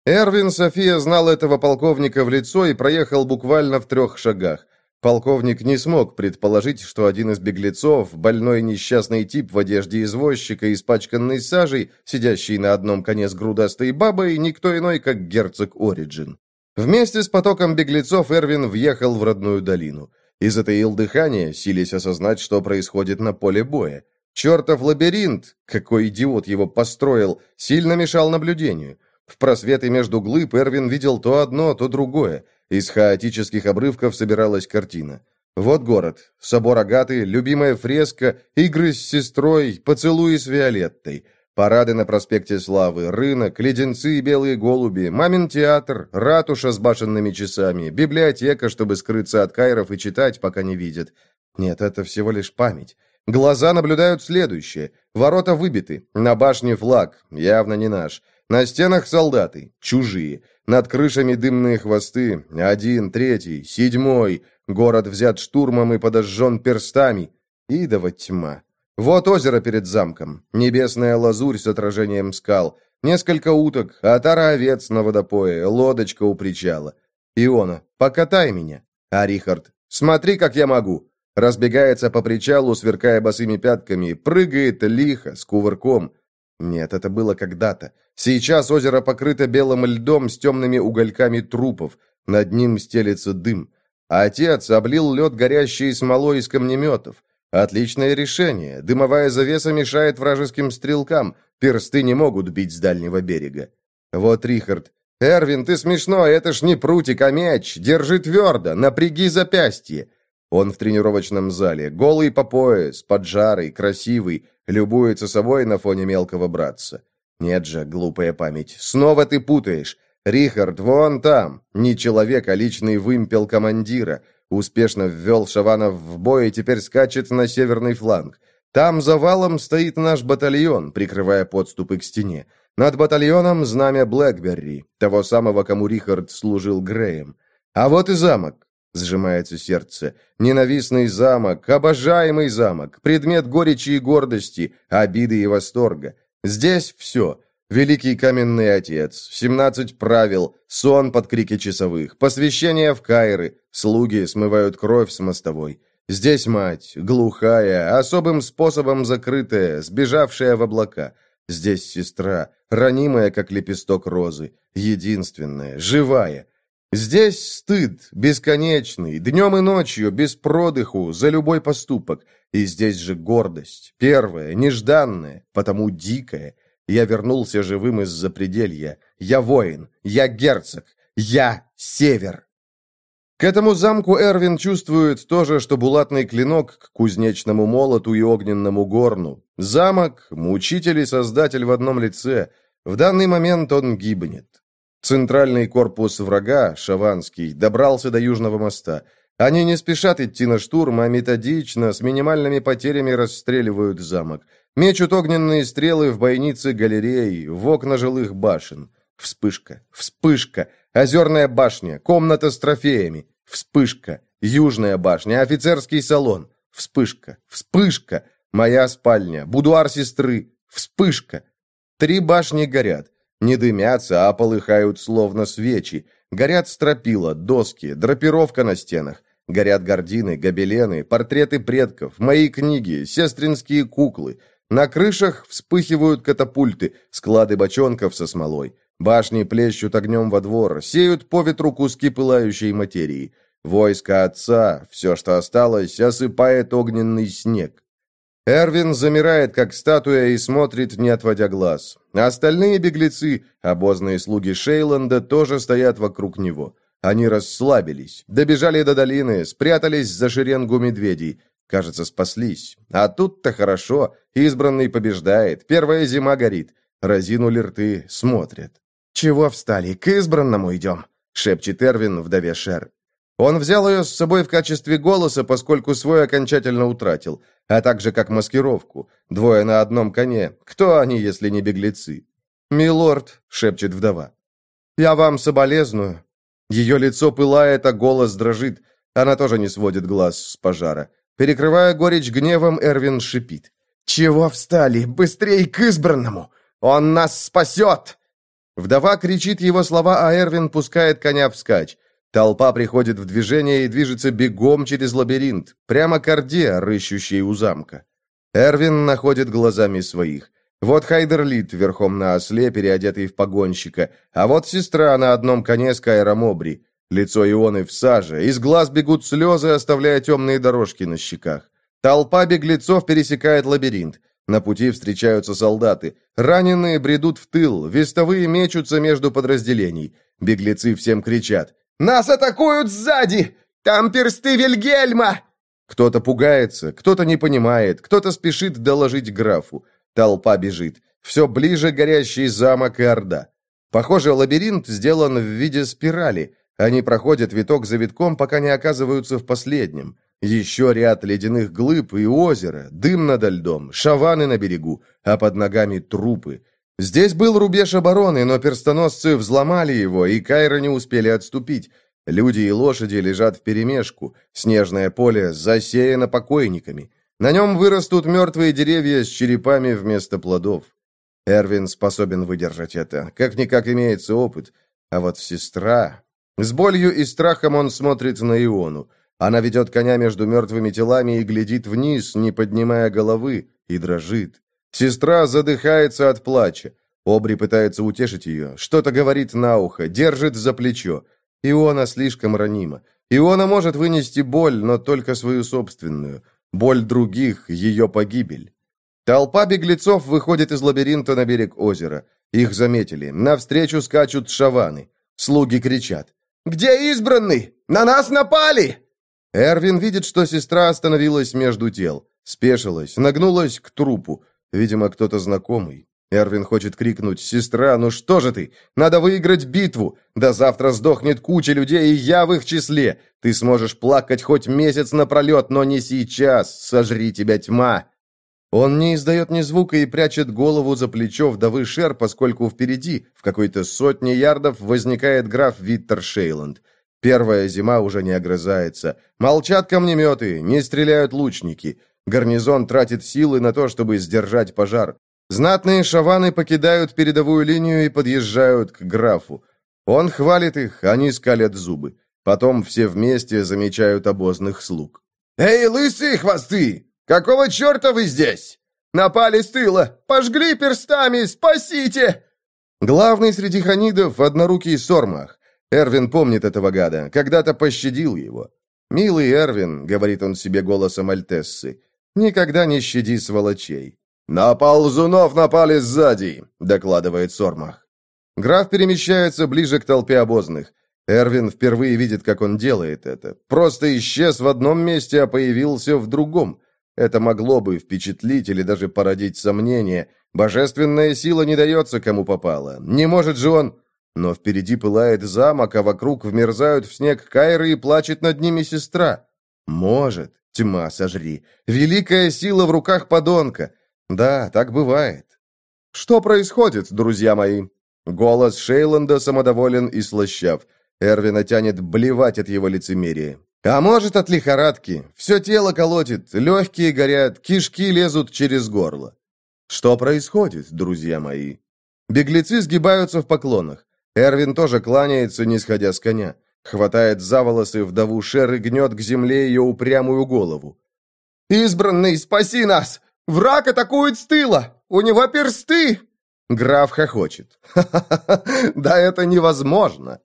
Эрвин София знал этого полковника в лицо и проехал буквально в трех шагах. Полковник не смог предположить, что один из беглецов, больной несчастный тип в одежде извозчика, испачканный сажей, сидящий на одном коне с грудастой бабой, никто иной, как герцог Ориджин. Вместе с потоком беглецов Эрвин въехал в родную долину. И затаил дыхание, силясь осознать, что происходит на поле боя. Чертов лабиринт, какой идиот его построил, сильно мешал наблюдению. В просветы между глыб Эрвин видел то одно, то другое – из хаотических обрывков собиралась картина. Вот город, собор Агаты, любимая фреска, игры с сестрой, поцелуи с Виолеттой, парады на проспекте Славы, рынок, леденцы и белые голуби, мамин театр, ратуша с башенными часами, библиотека, чтобы скрыться от кайров и читать, пока не видят. Нет, это всего лишь память. Глаза наблюдают следующее. Ворота выбиты. На башне флаг. Явно не наш. На стенах солдаты. Чужие. Над крышами дымные хвосты. Один, третий, седьмой. Город взят штурмом и подожжен перстами. Идова тьма. Вот озеро перед замком. Небесная лазурь с отражением скал. Несколько уток, отара овец на водопое, лодочка у причала. Иона, покатай меня. А Рихард, смотри, как я могу. Разбегается по причалу, сверкая босыми пятками, прыгает лихо, с кувырком. Нет, это было когда-то. Сейчас озеро покрыто белым льдом с темными угольками трупов. Над ним стелется дым. Отец облил лед горящей смолой из камнеметов. Отличное решение. Дымовая завеса мешает вражеским стрелкам. Персты не могут бить с дальнего берега. Вот Рихард. «Эрвин, ты смешной, это ж не прутик, а мяч. Держи твердо, напряги запястье». Он в тренировочном зале, голый по пояс, поджарый, красивый, любуется собой на фоне мелкого братца. Нет же, глупая память, снова ты путаешь. Рихард вон там, не человек, а личный вымпел командира. Успешно ввел Шаванов в бой и теперь скачет на северный фланг. Там за валом стоит наш батальон, прикрывая подступы к стене. Над батальоном знамя Блэкберри, того самого, кому Рихард служил Греем. А вот и замок. Сжимается сердце. Ненавистный замок, обожаемый замок, предмет горечи и гордости, обиды и восторга. Здесь все. Великий каменный отец, семнадцать правил, сон под крики часовых, посвящение в Кайры, слуги смывают кровь с мостовой. Здесь мать, глухая, особым способом закрытая, сбежавшая в облака. Здесь сестра, ранимая, как лепесток розы, единственная, живая. Здесь стыд, бесконечный, днем и ночью, без продыху, за любой поступок. И здесь же гордость, первая, нежданная, потому дикая. Я вернулся живым из-за пределья. Я воин, я герцог, я север. К этому замку Эрвин чувствует то же, что булатный клинок к кузнечному молоту и огненному горну. Замок, мучитель и создатель в одном лице. В данный момент он гибнет. Центральный корпус врага, Шаванский, добрался до Южного моста. Они не спешат идти на штурм, а методично, с минимальными потерями расстреливают замок. Мечут огненные стрелы в бойницы галерей, в окна жилых башен. Вспышка, вспышка, озерная башня, комната с трофеями. Вспышка, южная башня, офицерский салон. Вспышка, вспышка, моя спальня, будуар сестры. Вспышка. Три башни горят. Не дымятся, а полыхают словно свечи. Горят стропила, доски, драпировка на стенах. Горят гардины, гобелены, портреты предков, мои книги, сестринские куклы. На крышах вспыхивают катапульты, склады бочонков со смолой. Башни плещут огнем во двор, сеют по ветру куски пылающей материи. Войско отца, все, что осталось, осыпает огненный снег. Эрвин замирает, как статуя, и смотрит, не отводя глаз. Остальные беглецы, обозные слуги Шейланда, тоже стоят вокруг него. Они расслабились, добежали до долины, спрятались за шеренгу медведей. Кажется, спаслись. А тут-то хорошо. Избранный побеждает. Первая зима горит. Разинули рты, смотрят. «Чего встали? К избранному идем!» — шепчет Эрвин вдове Шер. Он взял ее с собой в качестве голоса, поскольку свой окончательно утратил, а также как маскировку. Двое на одном коне. Кто они, если не беглецы? «Милорд», — шепчет вдова, — «я вам соболезную». Ее лицо пылает, а голос дрожит. Она тоже не сводит глаз с пожара. Перекрывая горечь гневом, Эрвин шипит. «Чего встали? Быстрей к избранному! Он нас спасет!» Вдова кричит его слова, а Эрвин пускает коня вскачь. Толпа приходит в движение и движется бегом через лабиринт, прямо к Орде, рыщущей у замка. Эрвин находит глазами своих. Вот Хайдерлит верхом на осле, переодетый в погонщика, а вот сестра на одном коне с Кайром Обри. Лицо Ионы в саже, из глаз бегут слезы, оставляя темные дорожки на щеках. Толпа беглецов пересекает лабиринт. На пути встречаются солдаты. Раненые бредут в тыл, вестовые мечутся между подразделений. Беглецы всем кричат нас атакуют сзади! Там персты Вильгельма!» Кто-то пугается, кто-то не понимает, кто-то спешит доложить графу. Толпа бежит. Все ближе горящий замок и Орда. Похоже, лабиринт сделан в виде спирали. Они проходят виток за витком, пока не оказываются в последнем. еще ряд ледяных глыб и озеро, дым над льдом, шаваны на берегу, а под ногами трупы. Здесь был рубеж обороны, но перстоносцы взломали его, и Кайра не успели отступить. Люди и лошади лежат вперемешку, снежное поле засеяно покойниками. На нем вырастут мертвые деревья с черепами вместо плодов. Эрвин способен выдержать это. Как-никак имеется опыт. А вот сестра... С болью и страхом он смотрит на Иону. Она ведет коня между мертвыми телами и глядит вниз, не поднимая головы, и дрожит. Сестра задыхается от плача. Обри пытается утешить ее, что-то говорит на ухо, держит за плечо. Иона слишком ранима. Иона может вынести боль, но только свою собственную. Боль других — ее погибель. Толпа беглецов выходит из лабиринта на берег озера. Их заметили. Навстречу скачут шаваны. Слуги кричат. «Где избранный? На нас напали!» Эрвин видит, что сестра остановилась между тел. Спешилась, нагнулась к трупу. Видимо, кто-то знакомый. Эрвин хочет крикнуть «Сестра, ну что же ты? Надо выиграть битву! Да завтра сдохнет куча людей, и я в их числе! Ты сможешь плакать хоть месяц напролет, но не сейчас! Сожри тебя тьма!» Он не издает ни звука и прячет голову за плечо вдовы Шер, поскольку впереди, в какой-то сотне ярдов, возникает граф Виттер Шейланд. Первая зима уже не огрызается. Молчат камнеметы, не стреляют лучники. Гарнизон тратит силы на то, чтобы сдержать пожар. Знатные шаваны покидают передовую линию и подъезжают к графу. Он хвалит их, они скалят зубы. Потом все вместе замечают обозных слуг. «Эй, лысые хвосты! Какого черта вы здесь? Напали с тыла! Пожгли перстами! Спасите!» Главный среди ханидов — однорукий Сормах. Эрвин помнит этого гада, когда-то пощадил его. «Милый Эрвин», — говорит он себе голосом Альтессы, — «никогда не щади сволочей. «На ползунов напали сзади», — докладывает Сормах. Граф перемещается ближе к толпе обозных. Эрвин впервые видит, как он делает это. Просто исчез в одном месте, а появился в другом. Это могло бы впечатлить или даже породить сомнения. Божественная сила не дается, кому попало. Не может же он... Но впереди пылает замок, а вокруг вмерзают в снег Кайры и плачет над ними сестра. Может, тьма сожри. Великая сила в руках подонка. Да, так бывает. Что происходит, друзья мои? Голос Шейланда самодоволен и слащав. Эрвина тянет блевать от его лицемерия. А может, от лихорадки. Все тело колотит, легкие горят, кишки лезут через горло. Что происходит, друзья мои? Беглецы сгибаются в поклонах. Эрвин тоже кланяется, не сходя с коня. Хватает за волосы вдову Шер и гнет к земле ее упрямую голову. «Избранный, спаси нас! Враг атакует с тыла! У него персты!» Граф хохочет. «Ха-ха-ха! Да это невозможно!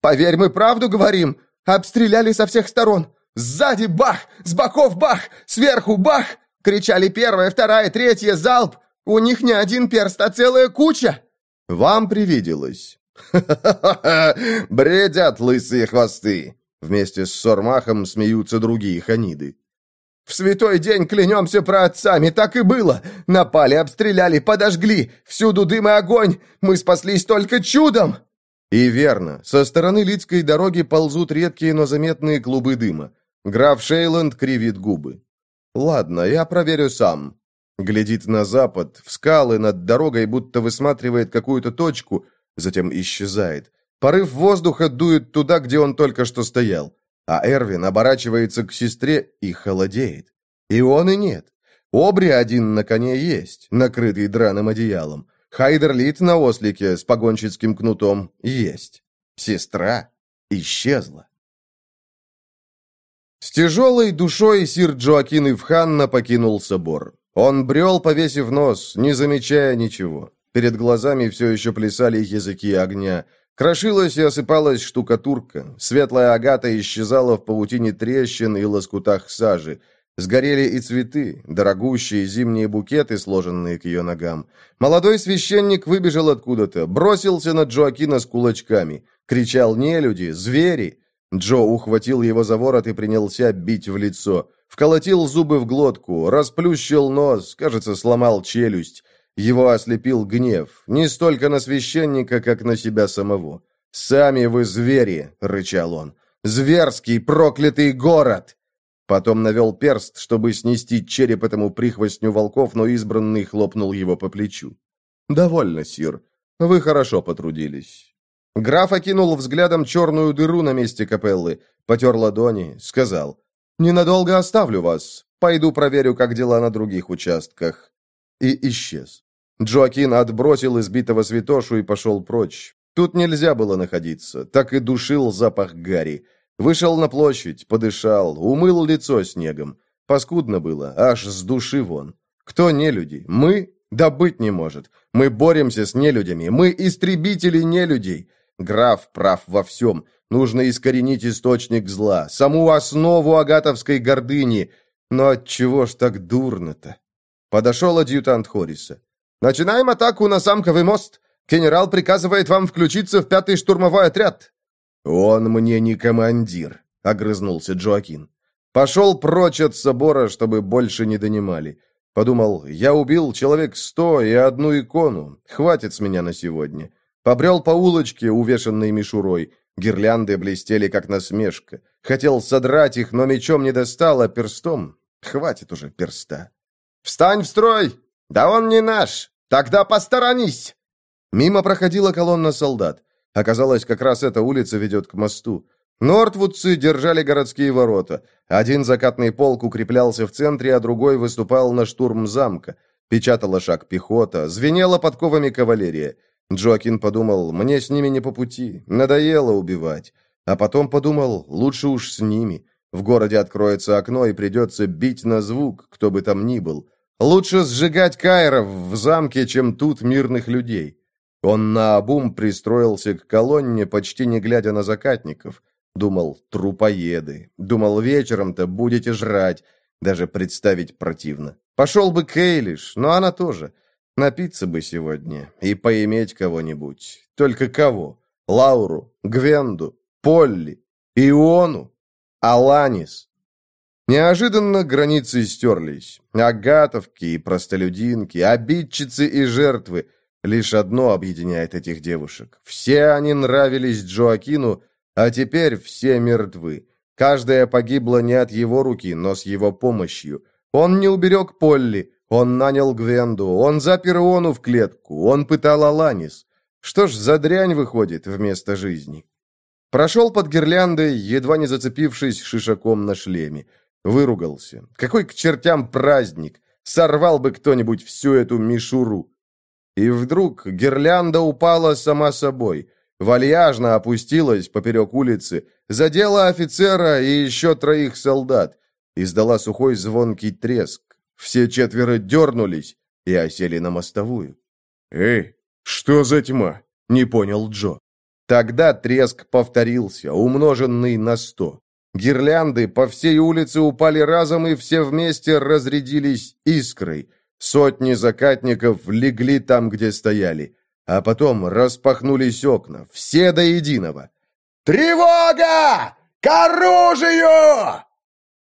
Поверь, мы правду говорим! Обстреляли со всех сторон! Сзади бах! С боков бах! Сверху бах!» Кричали первая, вторая, третья, залп! У них не один перст, а целая куча!» «Вам привиделось!» «Ха-ха-ха! Бредят лысые хвосты!» Вместе с Сормахом смеются другие ханиды. В святой день клянемся про отцами, так и было. Напали, обстреляли, подожгли. Всюду дым и огонь. Мы спаслись только чудом!» И верно. Со стороны Лидской дороги ползут редкие, но заметные клубы дыма. Граф Шейланд кривит губы. «Ладно, я проверю сам». Глядит на запад, в скалы над дорогой, будто высматривает какую-то точку, затем исчезает. Порыв воздуха дует туда, где он только что стоял. А Эрвин оборачивается к сестре и холодеет. И он и нет. Обри один на коне есть, накрытый драным одеялом. Хайдерлит на ослике с погонщицким кнутом есть. Сестра исчезла. С тяжелой душой сир Джоакин Ивханна покинул собор. Он брел, повесив нос, не замечая ничего. Перед глазами все еще плясали языки огня. Крошилась и осыпалась штукатурка. Светлая агата исчезала в паутине трещин и лоскутах сажи. Сгорели и цветы, дорогущие зимние букеты, сложенные к ее ногам. Молодой священник выбежал откуда-то, бросился на Джоакина с кулачками. Кричал «Не люди, звери!» Джо ухватил его за ворот и принялся бить в лицо. Вколотил зубы в глотку, расплющил нос, кажется, сломал челюсть. Его ослепил гнев, не столько на священника, как на себя самого. «Сами вы звери!» — рычал он. «Зверский проклятый город!» Потом навел перст, чтобы снести череп этому прихвостню волков, но избранный хлопнул его по плечу. «Довольно, сир. Вы хорошо потрудились». Граф окинул взглядом черную дыру на месте капеллы, потер ладони, сказал, «Ненадолго оставлю вас. Пойду проверю, как дела на других участках». И исчез. Джоакин отбросил избитого святошу и пошел прочь. Тут нельзя было находиться, так и душил запах гари. Вышел на площадь, подышал, умыл лицо снегом. Паскудно было, аж с души вон. Кто не люди? Мы? Да быть не может. Мы боремся с нелюдями. Мы истребители нелюдей. Граф прав во всем. Нужно искоренить источник зла, саму основу агатовской гордыни. Но отчего ж так дурно-то? Подошел адъютант Хориса. «Начинаем атаку на Самковый мост. Генерал приказывает вам включиться в пятый штурмовой отряд». «Он мне не командир», — огрызнулся Джоакин. Пошел прочь от собора, чтобы больше не донимали. Подумал, я убил человек сто и одну икону. Хватит с меня на сегодня. Побрел по улочке, увешанной мишурой. Гирлянды блестели, как насмешка. Хотел содрать их, но мечом не достал, а перстом... Хватит уже перста. «Встань в строй! Да он не наш! Тогда посторонись!» Мимо проходила колонна солдат. Оказалось, как раз эта улица ведет к мосту. Нортвудцы держали городские ворота. Один закатный полк укреплялся в центре, а другой выступал на штурм замка. Печатала шаг пехота, звенела подковами кавалерия. Джоакин подумал, мне с ними не по пути, надоело убивать. А потом подумал, лучше уж с ними. В городе откроется окно и придется бить на звук, кто бы там ни был. Лучше сжигать кайров в замке, чем тут мирных людей. Он наобум пристроился к колонне, почти не глядя на закатников. Думал, трупоеды. Думал, вечером-то будете жрать. Даже представить противно. Пошел бы Кейлиш, но она тоже. Напиться бы сегодня и поиметь кого-нибудь. Только кого? Лауру, Гвенду, Полли, Иону, Аланис. Неожиданно границы стерлись. Агатовки и простолюдинки, обидчицы и жертвы. Лишь одно объединяет этих девушек. Все они нравились Джоакину, а теперь все мертвы. Каждая погибла не от его руки, но с его помощью. Он не уберег Полли, он нанял Гвенду, он запер Иону в клетку, он пытал Аланис. Что ж за дрянь выходит вместо жизни? Прошел под гирляндой, едва не зацепившись шишаком на шлеме. Выругался. Какой к чертям праздник! Сорвал бы кто-нибудь всю эту мишуру. И вдруг гирлянда упала сама собой, вальяжно опустилась поперек улицы, задела офицера и еще троих солдат, издала сухой звонкий треск. Все четверо дернулись и осели на мостовую. «Эй, что за тьма?» — не понял Джо. Тогда треск повторился, умноженный на сто. Гирлянды по всей улице упали разом, и все вместе разрядились искрой. Сотни закатников легли там, где стояли. А потом распахнулись окна, все до единого. «Тревога! К оружию!»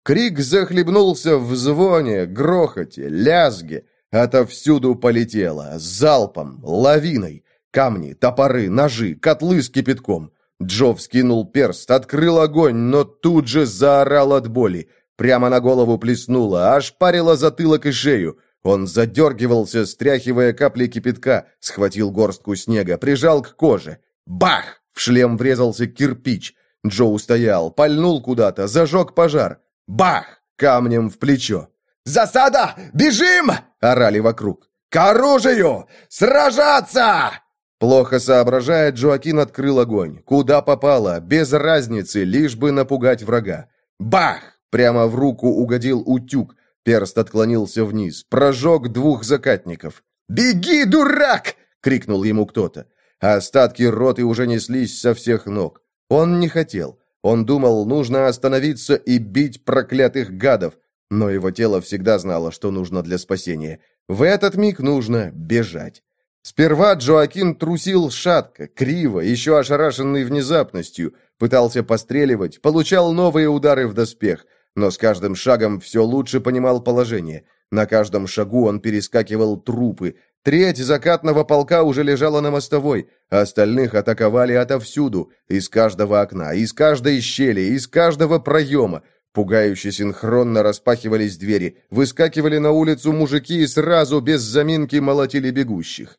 Крик захлебнулся в звоне, грохоте, лязге. Отовсюду полетело, залпом, лавиной. Камни, топоры, ножи, котлы с кипятком. Джо вскинул перст, открыл огонь, но тут же заорал от боли. Прямо на голову плеснуло, аж парило затылок и шею. Он задергивался, стряхивая капли кипятка, схватил горстку снега, прижал к коже. Бах! В шлем врезался кирпич. Джо устоял, пальнул куда-то, зажег пожар. Бах! Камнем в плечо. «Засада! Бежим!» — орали вокруг. «К оружию! Сражаться!» Плохо соображая, Джоакин открыл огонь. Куда попало, без разницы, лишь бы напугать врага. Бах! Прямо в руку угодил утюг. Перст отклонился вниз, прожег двух закатников. «Беги, дурак!» — крикнул ему кто-то. Остатки роты уже неслись со всех ног. Он не хотел. Он думал, нужно остановиться и бить проклятых гадов, но его тело всегда знало, что нужно для спасения. В этот миг нужно бежать. Сперва Джоакин трусил шатко, криво, еще ошарашенный внезапностью, пытался постреливать, получал новые удары в доспех, но с каждым шагом все лучше понимал положение. На каждом шагу он перескакивал трупы. Треть закатного полка уже лежала на мостовой, а остальных атаковали отовсюду, из каждого окна, из каждой щели, из каждого проема. Пугающе синхронно распахивались двери, выскакивали на улицу мужики и сразу, без заминки, молотили бегущих.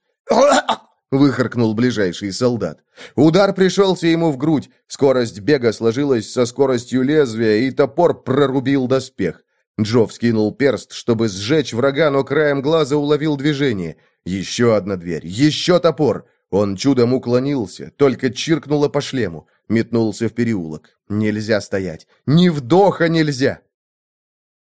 Выхаркнул ближайший солдат. Удар пришелся ему в грудь, скорость бега сложилась со скоростью лезвия, и топор прорубил доспех. Джо вскинул перст, чтобы сжечь врага, но краем глаза уловил движение. Еще одна дверь, еще топор. Он чудом уклонился, только чиркнуло по шлему. Метнулся в переулок. Нельзя стоять. Ни вдоха нельзя.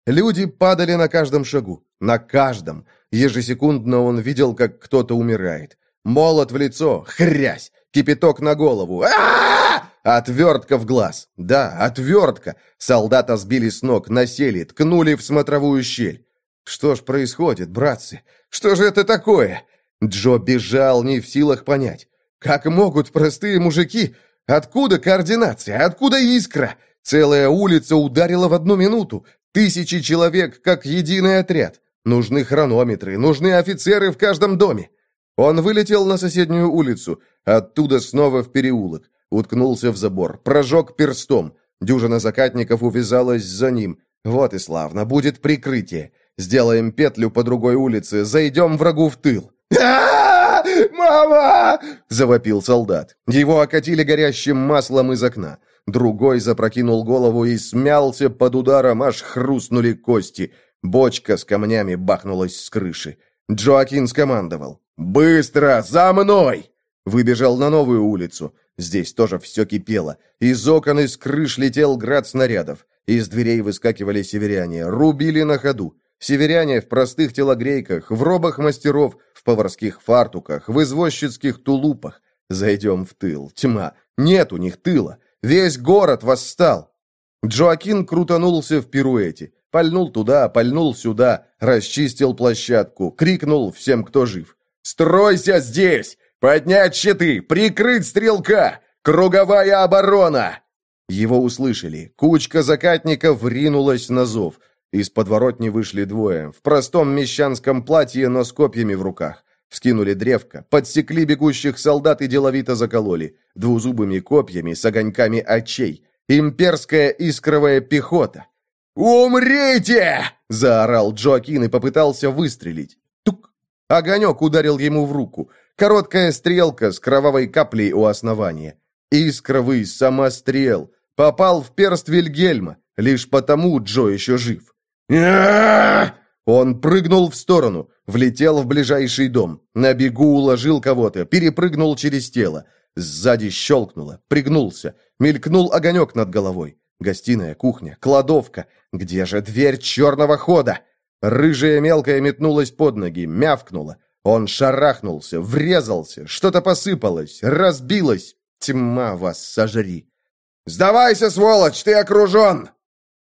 Люди падали на каждом шагу. На каждом. Ежесекундно он видел, как кто-то умирает. Молот в лицо. Хрясь. Кипяток на голову. а! Отвертка в глаз. Да, отвертка. Солдата сбили с ног, насели, ткнули в смотровую щель. Что ж происходит, братцы? Что же это такое? Джо бежал, не в силах понять. Как могут простые мужики? Откуда координация? Откуда искра? Целая улица ударила в одну минуту. Тысячи человек, как единый отряд. Нужны хронометры, нужны офицеры в каждом доме. Он вылетел на соседнюю улицу, оттуда снова в переулок. Уткнулся в забор, прожег перстом. Дюжина закатников увязалась за ним. Вот и славно, будет прикрытие. Сделаем петлю по другой улице, зайдем врагу в тыл. «Мама!» — завопил солдат. Его окатили горящим маслом из окна. Другой запрокинул голову и смялся под ударом, аж хрустнули кости. Бочка с камнями бахнулась с крыши. Джоакин скомандовал. «Быстро! За мной!» Выбежал на новую улицу. Здесь тоже все кипело. Из окон и с крыш летел град снарядов. Из дверей выскакивали северяне, рубили на ходу. Северяне в простых телогрейках, в робах мастеров, в поварских фартуках, в извозчицких тулупах. Зайдем в тыл. Тьма. Нет у них тыла. Весь город восстал. Джоакин крутанулся в пируэте. Пальнул туда, пальнул сюда, расчистил площадку, крикнул всем, кто жив. «Стройся здесь! «Поднять щиты! Прикрыть стрелка! Круговая оборона!» Его услышали. Кучка закатников ринулась на зов. Из подворотни вышли двое. В простом мещанском платье, но с копьями в руках. Вскинули древко, подсекли бегущих солдат и деловито закололи. Двузубыми копьями с огоньками очей. Имперская искровая пехота. «Умрите!» — заорал Джоакин и попытался выстрелить. Тук! Огонек ударил ему в руку. Короткая стрелка с кровавой каплей у основания. Искровый самострел. Попал в перст Вильгельма. Лишь потому Джо еще жив. Он прыгнул в сторону, влетел в ближайший дом. На бегу уложил кого-то, перепрыгнул через тело. Сзади щелкнуло, пригнулся. Мелькнул огонек над головой. Гостиная, кухня, кладовка. Где же дверь черного хода? Рыжая мелкая метнулась под ноги, мявкнула. Он шарахнулся, врезался, что-то посыпалось, разбилось. Тьма вас сожри. «Сдавайся, сволочь, ты окружен!»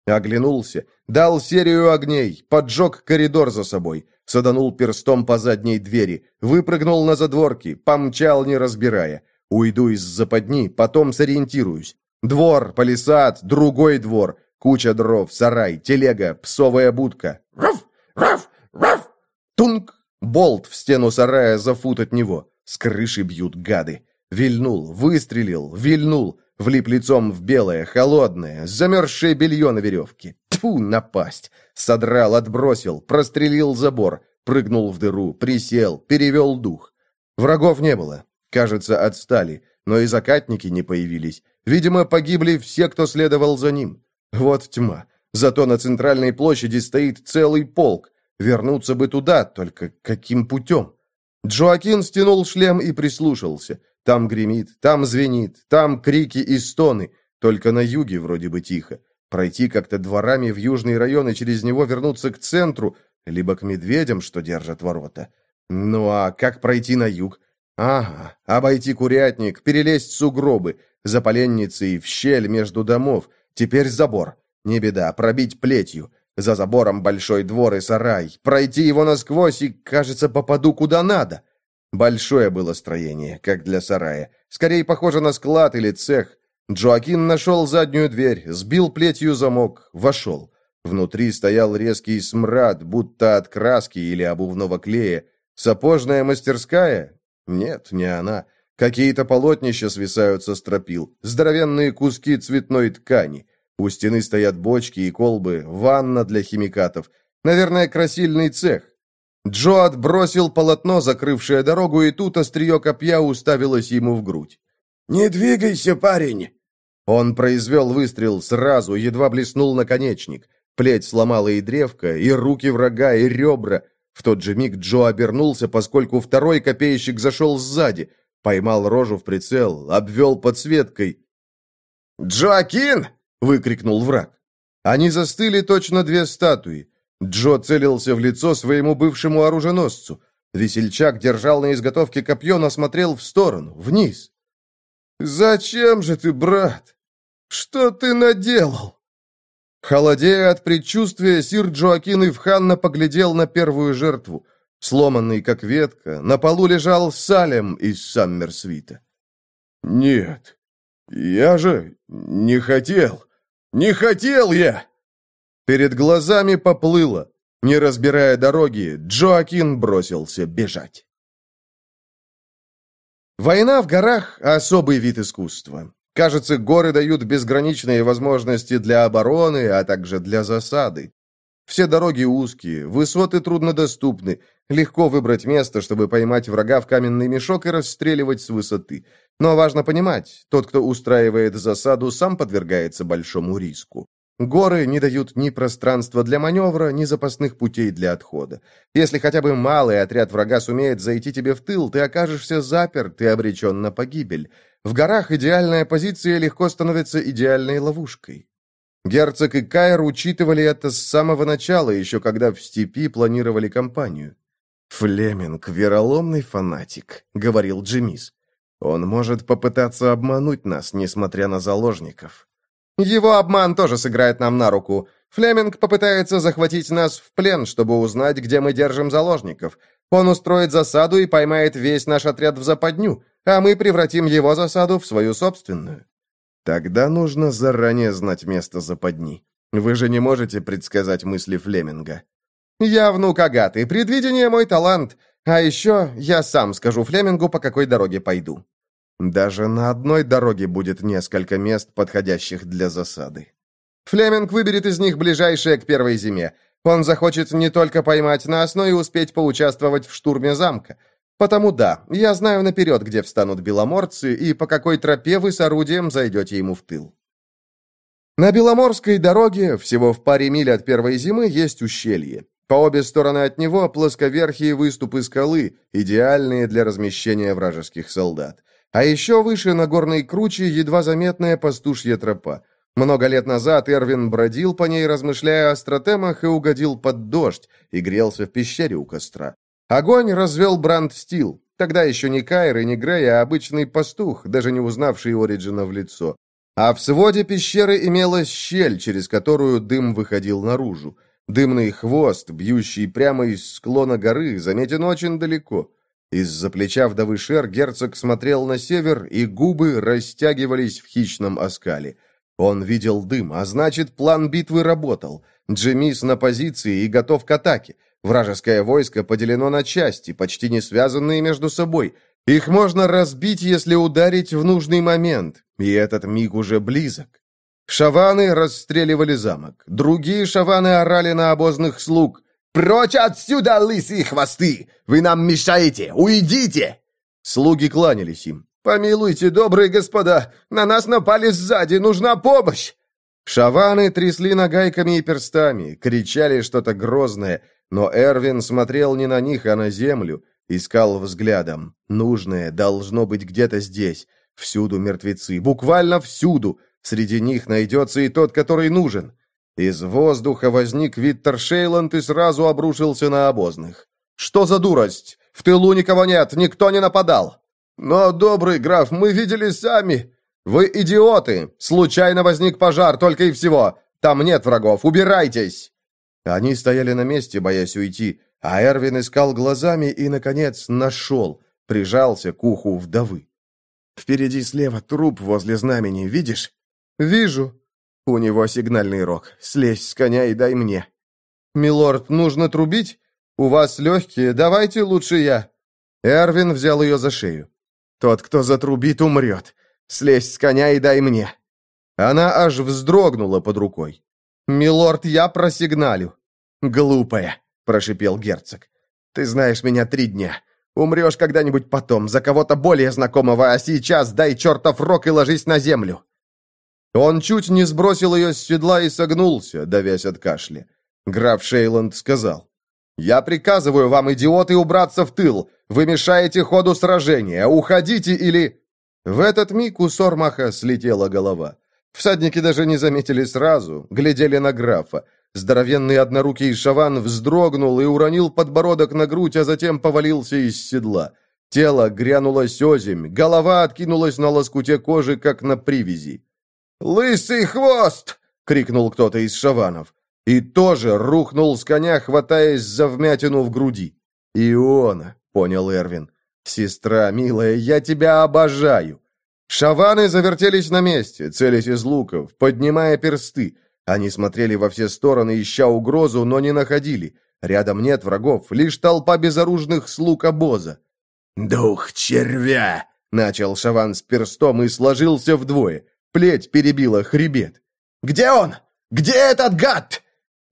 Оглянулся, дал серию огней, поджег коридор за собой, саданул перстом по задней двери, выпрыгнул на задворки, помчал, не разбирая. Уйду из западни, потом сориентируюсь. Двор, палисад, другой двор, куча дров, сарай, телега, псовая будка. Раф, раф, раф! Тунк! Болт в стену сарая за фут от него. С крыши бьют гады. Вильнул, выстрелил, вильнул. Влип лицом в белое, холодное, замерзшее белье на веревке. Тьфу, напасть! Содрал, отбросил, прострелил забор, прыгнул в дыру, присел, перевел дух. Врагов не было. Кажется, отстали, но и закатники не появились. Видимо, погибли все, кто следовал за ним. Вот тьма. Зато на центральной площади стоит целый полк. Вернуться бы туда, только каким путем? Джоакин стянул шлем и прислушался. Там гремит, там звенит, там крики и стоны. Только на юге вроде бы тихо. Пройти как-то дворами в южный район и через него вернуться к центру, либо к медведям, что держат ворота. Ну а как пройти на юг? Ага, обойти курятник, перелезть сугробы, за поленницей в щель между домов. Теперь забор. Не беда, пробить плетью. За забором большой двор и сарай. Пройти его насквозь и, кажется, попаду куда надо. Большое было строение, как для сарая. Скорее похоже на склад или цех. Джоакин нашел заднюю дверь, сбил плетью замок, вошел. Внутри стоял резкий смрад, будто от краски или обувного клея. Сапожная мастерская? Нет, не она. Какие-то полотнища свисают со стропил, здоровенные куски цветной ткани. У стены стоят бочки и колбы, ванна для химикатов. Наверное, красильный цех. Джо отбросил полотно, закрывшее дорогу, и тут острие копья уставилось ему в грудь. «Не двигайся, парень!» Он произвел выстрел сразу, едва блеснул наконечник. Плеть сломала и древко, и руки врага, и ребра. В тот же миг Джо обернулся, поскольку второй копейщик зашел сзади, поймал рожу в прицел, обвел подсветкой. «Джоакин!» — выкрикнул враг. Они застыли точно две статуи. Джо целился в лицо своему бывшему оруженосцу. Весельчак держал на изготовке копье, но смотрел в сторону, вниз. «Зачем же ты, брат? Что ты наделал?» Холодея от предчувствия, сир Джоакин Ивханна поглядел на первую жертву. Сломанный, как ветка, на полу лежал Салем из Саммерсвита. «Нет, я же не хотел, не хотел я!» Перед глазами поплыло. Не разбирая дороги, Джоакин бросился бежать. Война в горах – особый вид искусства. Кажется, горы дают безграничные возможности для обороны, а также для засады. Все дороги узкие, высоты труднодоступны, легко выбрать место, чтобы поймать врага в каменный мешок и расстреливать с высоты. Но важно понимать, тот, кто устраивает засаду, сам подвергается большому риску. Горы не дают ни пространства для маневра, ни запасных путей для отхода. Если хотя бы малый отряд врага сумеет зайти тебе в тыл, ты окажешься заперт и обречен на погибель. В горах идеальная позиция легко становится идеальной ловушкой. Герцог и Кайр учитывали это с самого начала, еще когда в степи планировали кампанию. «Флеминг — вероломный фанатик», — говорил Джимис. «Он может попытаться обмануть нас, несмотря на заложников». Его обман тоже сыграет нам на руку. Флеминг попытается захватить нас в плен, чтобы узнать, где мы держим заложников. Он устроит засаду и поймает весь наш отряд в западню, а мы превратим его засаду в свою собственную. Тогда нужно заранее знать место западни. Вы же не можете предсказать мысли Флеминга. Я внук Агаты, предвидение мой талант. А еще я сам скажу Флемингу, по какой дороге пойду. Даже на одной дороге будет несколько мест, подходящих для засады. Флеминг выберет из них ближайшее к первой зиме. Он захочет не только поймать нас, но и успеть поучаствовать в штурме замка. Потому да, я знаю наперед, где встанут беломорцы и по какой тропе вы с орудием зайдете ему в тыл. На Беломорской дороге, всего в паре миль от первой зимы, есть ущелье. По обе стороны от него плосковерхие выступы скалы, идеальные для размещения вражеских солдат. А еще выше на горной круче едва заметная пастушья тропа. Много лет назад Эрвин бродил по ней, размышляя о стратемах, и угодил под дождь, и грелся в пещере у костра. Огонь развел Бранд Стил. Тогда еще не Кайр и не Грей, а обычный пастух, даже не узнавший Ориджина в лицо. А в своде пещеры имелась щель, через которую дым выходил наружу. Дымный хвост, бьющий прямо из склона горы, заметен очень далеко. Из-за плеча вдовы Шер герцог смотрел на север, и губы растягивались в хищном оскале. Он видел дым, а значит, план битвы работал. Джемис на позиции и готов к атаке. Вражеское войско поделено на части, почти не связанные между собой. Их можно разбить, если ударить в нужный момент, и этот миг уже близок. Шаваны расстреливали замок. Другие шаваны орали на обозных слуг. «Прочь отсюда, лысые хвосты! Вы нам мешаете! Уйдите!» Слуги кланялись им. «Помилуйте, добрые господа! На нас напали сзади! Нужна помощь!» Шаваны трясли нагайками и перстами, кричали что-то грозное, но Эрвин смотрел не на них, а на землю, искал взглядом. Нужное должно быть где-то здесь. Всюду мертвецы, буквально всюду. Среди них найдется и тот, который нужен. Из воздуха возник Виттер Шейланд и сразу обрушился на обозных. «Что за дурость? В тылу никого нет, никто не нападал!» «Но, добрый граф, мы видели сами!» «Вы идиоты! Случайно возник пожар, только и всего! Там нет врагов, убирайтесь!» Они стояли на месте, боясь уйти, а Эрвин искал глазами и, наконец, нашел, прижался к уху вдовы. «Впереди слева труп возле знамени, видишь?» «Вижу», у него сигнальный рог. Слезь с коня и дай мне. Милорд, нужно трубить? У вас легкие, давайте лучше я. Эрвин взял ее за шею. Тот, кто затрубит, умрет. Слезь с коня и дай мне. Она аж вздрогнула под рукой. «Милорд, я просигналю». «Глупая», — прошипел герцог. «Ты знаешь меня три дня. Умрешь когда-нибудь потом, за кого-то более знакомого, а сейчас дай чертов рог и ложись на землю». Он чуть не сбросил ее с седла и согнулся, давясь от кашля. Граф Шейланд сказал. «Я приказываю вам, идиоты, убраться в тыл. Вы мешаете ходу сражения. Уходите или...» В этот миг у Сормаха слетела голова. Всадники даже не заметили сразу, глядели на графа. Здоровенный однорукий шаван вздрогнул и уронил подбородок на грудь, а затем повалился из седла. Тело грянулось озимь, голова откинулась на лоскуте кожи, как на привязи. «Лысый хвост!» — крикнул кто-то из шаванов. И тоже рухнул с коня, хватаясь за вмятину в груди. «Иона», — понял Эрвин. «Сестра, милая, я тебя обожаю!» Шаваны завертелись на месте, целясь из луков, поднимая персты. Они смотрели во все стороны, ища угрозу, но не находили. Рядом нет врагов, лишь толпа безоружных слуг обоза. «Дух червя!» — начал Шаван с перстом и сложился вдвое. Плеть перебила хребет. «Где он? Где этот гад?»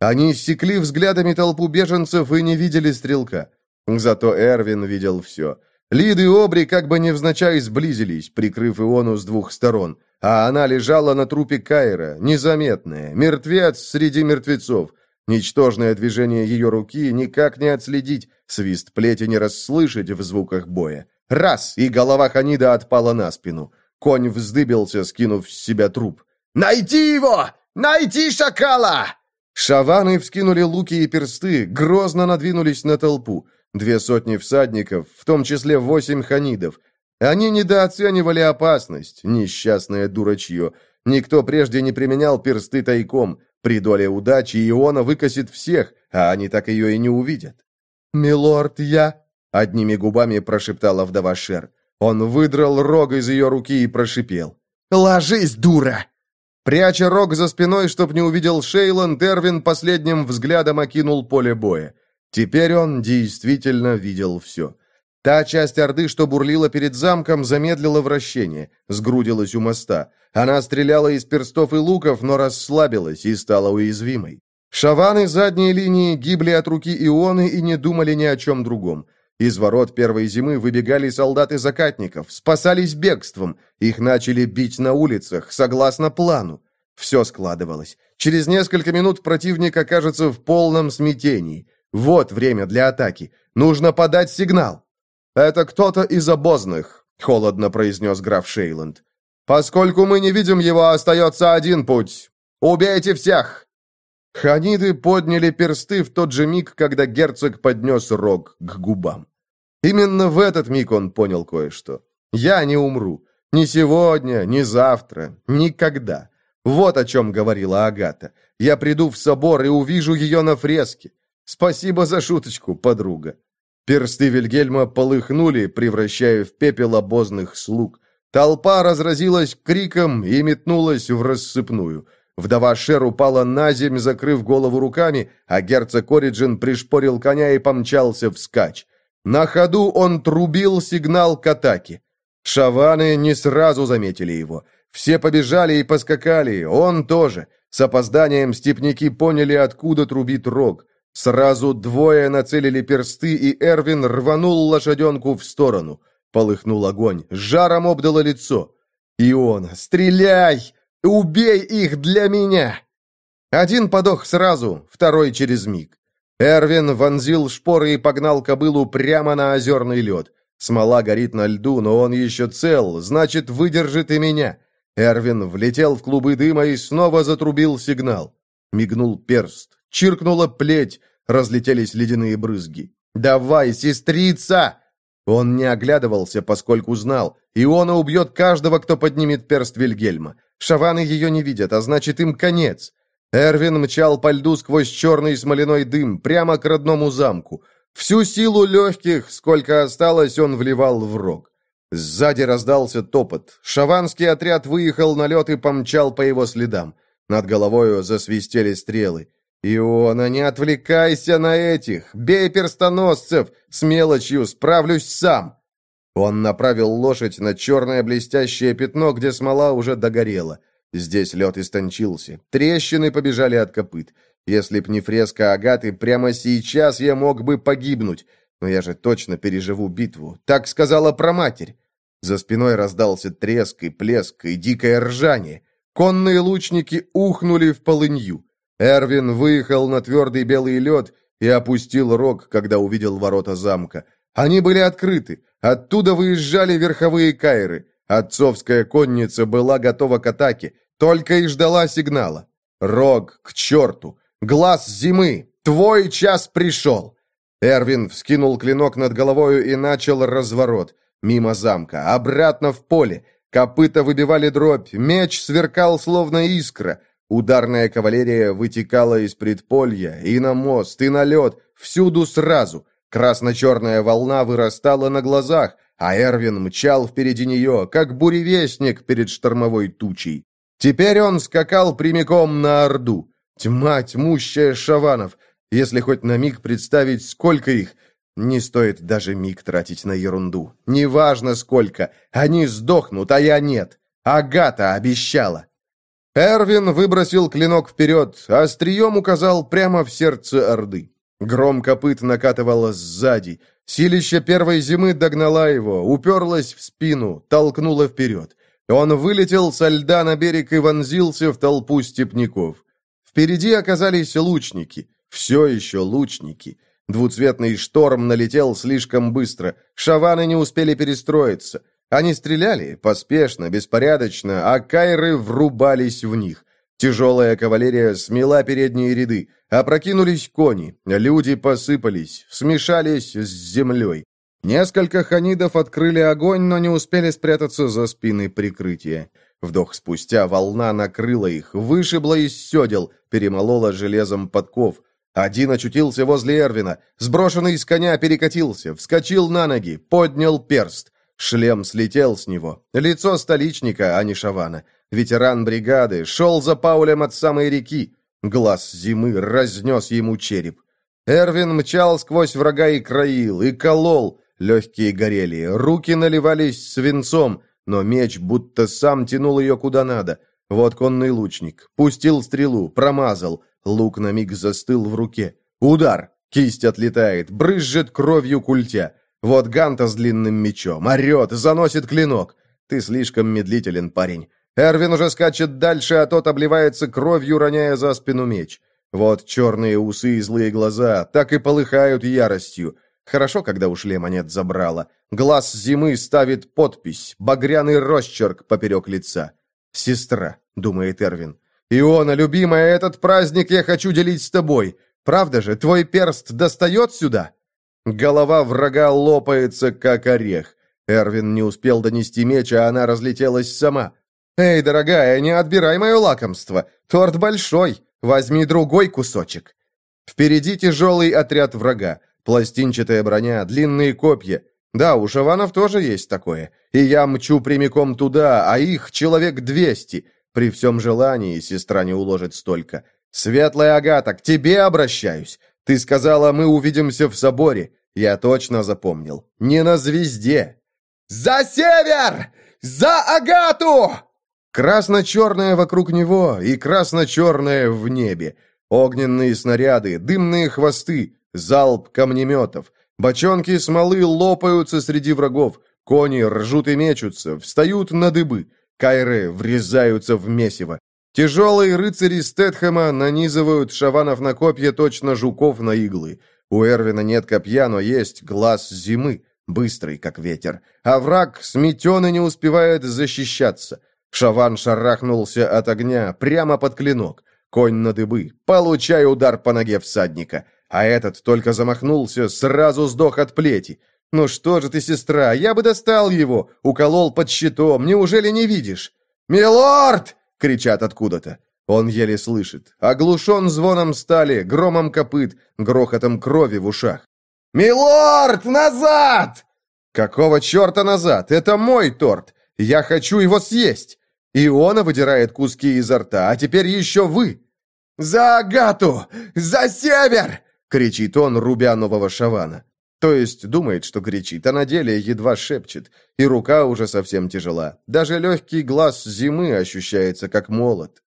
Они секли взглядами толпу беженцев и не видели стрелка. Зато Эрвин видел все. Лид и Обри как бы невзначай сблизились, прикрыв Иону с двух сторон, а она лежала на трупе Кайра, незаметная, мертвец среди мертвецов. Ничтожное движение ее руки никак не отследить, свист плети не расслышать в звуках боя. Раз, и голова Ханида отпала на спину. Конь вздыбился, скинув с себя труп. «Найди его! Найди шакала!» Шаваны вскинули луки и персты, грозно надвинулись на толпу. Две сотни всадников, в том числе восемь ханидов. Они недооценивали опасность, несчастное дурачье. Никто прежде не применял персты тайком. При доле удачи Иона выкосит всех, а они так ее и не увидят. «Милорд, я...» — одними губами прошептала вдова Шер. Он выдрал рог из ее руки и прошипел. «Ложись, дура!» Пряча рог за спиной, чтоб не увидел Шейлон, Тервин последним взглядом окинул поле боя. Теперь он действительно видел все. Та часть Орды, что бурлила перед замком, замедлила вращение, сгрудилась у моста. Она стреляла из перстов и луков, но расслабилась и стала уязвимой. Шаваны задней линии гибли от руки Ионы и не думали ни о чем другом. Из ворот первой зимы выбегали солдаты закатников, спасались бегством, их начали бить на улицах, согласно плану. Все складывалось. Через несколько минут противник окажется в полном смятении. Вот время для атаки. Нужно подать сигнал. «Это кто-то из обозных», — холодно произнес граф Шейланд. «Поскольку мы не видим его, остается один путь. Убейте всех!» Ханиды подняли персты в тот же миг, когда герцог поднес рог к губам. Именно в этот миг он понял кое-что. «Я не умру. Ни сегодня, ни завтра, никогда. Вот о чем говорила Агата. Я приду в собор и увижу ее на фреске. Спасибо за шуточку, подруга». Персты Вильгельма полыхнули, превращая в пепел обозных слуг. Толпа разразилась криком и метнулась в рассыпную – Вдова Шер упала на земь, закрыв голову руками, а герцог Ориджин пришпорил коня и помчался вскачь. На ходу он трубил сигнал к атаке. Шаваны не сразу заметили его. Все побежали и поскакали, он тоже. С опозданием степняки поняли, откуда трубит рог. Сразу двое нацелили персты, и Эрвин рванул лошаденку в сторону. Полыхнул огонь, жаром обдало лицо. «Иона, стреляй!» Убей их для меня!» Один подох сразу, второй через миг. Эрвин вонзил шпоры и погнал кобылу прямо на озерный лед. Смола горит на льду, но он еще цел, значит, выдержит и меня. Эрвин влетел в клубы дыма и снова затрубил сигнал. Мигнул перст, чиркнула плеть, разлетелись ледяные брызги. «Давай, сестрица!» Он не оглядывался, поскольку знал. Иона убьет каждого, кто поднимет перст Вильгельма. Шаваны ее не видят, а значит, им конец. Эрвин мчал по льду сквозь черный смоляной дым, прямо к родному замку. Всю силу легких, сколько осталось, он вливал в рог. Сзади раздался топот. Шаванский отряд выехал на лед и помчал по его следам. Над головою засвистели стрелы. «Иона, не отвлекайся на этих! Бей перстоносцев! С мелочью справлюсь сам!» Он направил лошадь на черное блестящее пятно, где смола уже догорела. Здесь лед истончился, трещины побежали от копыт. Если б не фреска Агаты, прямо сейчас я мог бы погибнуть. Но я же точно переживу битву. Так сказала проматерь. За спиной раздался треск и плеск и дикое ржание. Конные лучники ухнули в полынью. Эрвин выехал на твердый белый лед и опустил рог, когда увидел ворота замка. Они были открыты. Оттуда выезжали верховые кайры. Отцовская конница была готова к атаке, только и ждала сигнала. Рог, к черту! Глаз зимы! Твой час пришел! Эрвин вскинул клинок над головою и начал разворот. Мимо замка, обратно в поле. Копыта выбивали дробь, меч сверкал словно искра. Ударная кавалерия вытекала из предполья, и на мост, и на лед, всюду сразу. Красно-черная волна вырастала на глазах, а Эрвин мчал впереди нее, как буревестник перед штормовой тучей. Теперь он скакал прямиком на Орду. Тьма тьмущая шаванов. Если хоть на миг представить, сколько их, не стоит даже миг тратить на ерунду. Неважно сколько, они сдохнут, а я нет. Агата обещала. Эрвин выбросил клинок вперед, а острием указал прямо в сердце Орды. Гром копыт накатывало сзади. Силища первой зимы догнала его, уперлась в спину, толкнула вперед. Он вылетел со льда на берег и вонзился в толпу степняков. Впереди оказались лучники, все еще лучники. Двуцветный шторм налетел слишком быстро, шаваны не успели перестроиться. Они стреляли, поспешно, беспорядочно, а кайры врубались в них. Тяжелая кавалерия смела передние ряды, опрокинулись кони, люди посыпались, смешались с землей. Несколько ханидов открыли огонь, но не успели спрятаться за спины прикрытия. Вдох спустя волна накрыла их, вышибла из седел, перемолола железом подков. Один очутился возле Эрвина, сброшенный с коня перекатился, вскочил на ноги, поднял перст. Шлем слетел с него. Лицо столичника, а не шавана. Ветеран бригады шел за Паулем от самой реки. Глаз зимы разнес ему череп. Эрвин мчал сквозь врага и краил, и колол, Легкие горели, руки наливались свинцом, но меч будто сам тянул ее куда надо. Вот конный лучник. Пустил стрелу, промазал. Лук на миг застыл в руке. Удар! Кисть отлетает, брызжет кровью культя. Вот Ганта с длинным мечом. Орет, заносит клинок. Ты слишком медлителен, парень. Эрвин уже скачет дальше, а тот обливается кровью, роняя за спину меч. Вот черные усы и злые глаза так и полыхают яростью. Хорошо, когда у шлема нет забрала. Глаз зимы ставит подпись, багряный росчерк поперек лица. «Сестра», — думает Эрвин. «Иона, любимая, этот праздник я хочу делить с тобой. Правда же, твой перст достает сюда?» Голова врага лопается, как орех. Эрвин не успел донести меч, а она разлетелась сама. «Эй, дорогая, не отбирай мое лакомство. Торт большой. Возьми другой кусочек». Впереди тяжелый отряд врага. Пластинчатая броня, длинные копья. Да, у шаванов тоже есть такое. И я мчу прямиком туда, а их человек двести. При всем желании сестра не уложит столько. Светлая Агата, к тебе обращаюсь. Ты сказала, мы увидимся в соборе. Я точно запомнил. Не на звезде. «За север! За Агату!» Красно-черное вокруг него и красно-черное в небе. Огненные снаряды, дымные хвосты, Залп камнеметов. Бочонки смолы лопаются среди врагов. Кони ржут и мечутся, встают на дыбы. Кайры врезаются в месиво. Тяжелые рыцари Стэтхэма нанизывают шаванов на копья точно жуков на иглы. У Эрвина нет копья, но есть глаз зимы, быстрый, как ветер. А враг сметен и не успевает защищаться. Шаван шарахнулся от огня прямо под клинок. Конь на дыбы. Получай удар по ноге всадника. А этот только замахнулся, сразу сдох от плети. «Ну что же ты, сестра, я бы достал его, уколол под щитом, неужели не видишь?» «Милорд!» — кричат откуда-то. Он еле слышит. Оглушен звоном стали, громом копыт, грохотом крови в ушах. «Милорд, назад!» «Какого черта назад? Это мой торт! Я хочу его съесть!» Иона выдирает куски изо рта, а теперь еще вы!» «За Агату! За север!» — кричит он, рубя нового шавана. То есть думает, что кричит, а на деле едва шепчет, и рука уже совсем тяжела. Даже легкий глаз зимы ощущается как молот.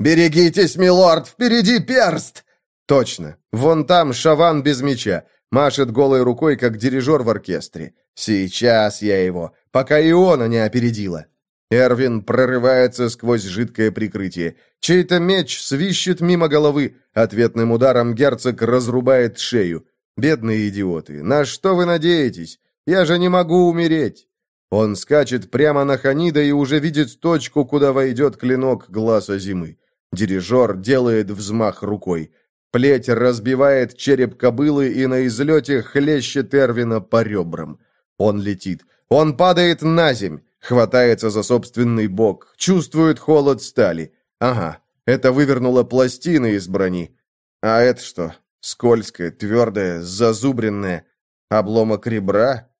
«Берегитесь, милорд, впереди перст!» Точно. Вон там Шаван без меча. Машет голой рукой, как дирижер в оркестре. Сейчас я его, пока Иона не опередила. Эрвин прорывается сквозь жидкое прикрытие. Чей-то меч свищет мимо головы. Ответным ударом герцог разрубает шею. Бедные идиоты, на что вы надеетесь? Я же не могу умереть. Он скачет прямо на Ханида и уже видит точку, куда войдет клинок глаза зимы. Дирижер делает взмах рукой. Плеть разбивает череп кобылы и на излете хлещет Эрвина по ребрам. Он летит. Он падает на земь, хватается за собственный бок, чувствует холод стали. Ага, это вывернуло пластины из брони. А это что? Скользкое, твердое, зазубренное. Обломок ребра?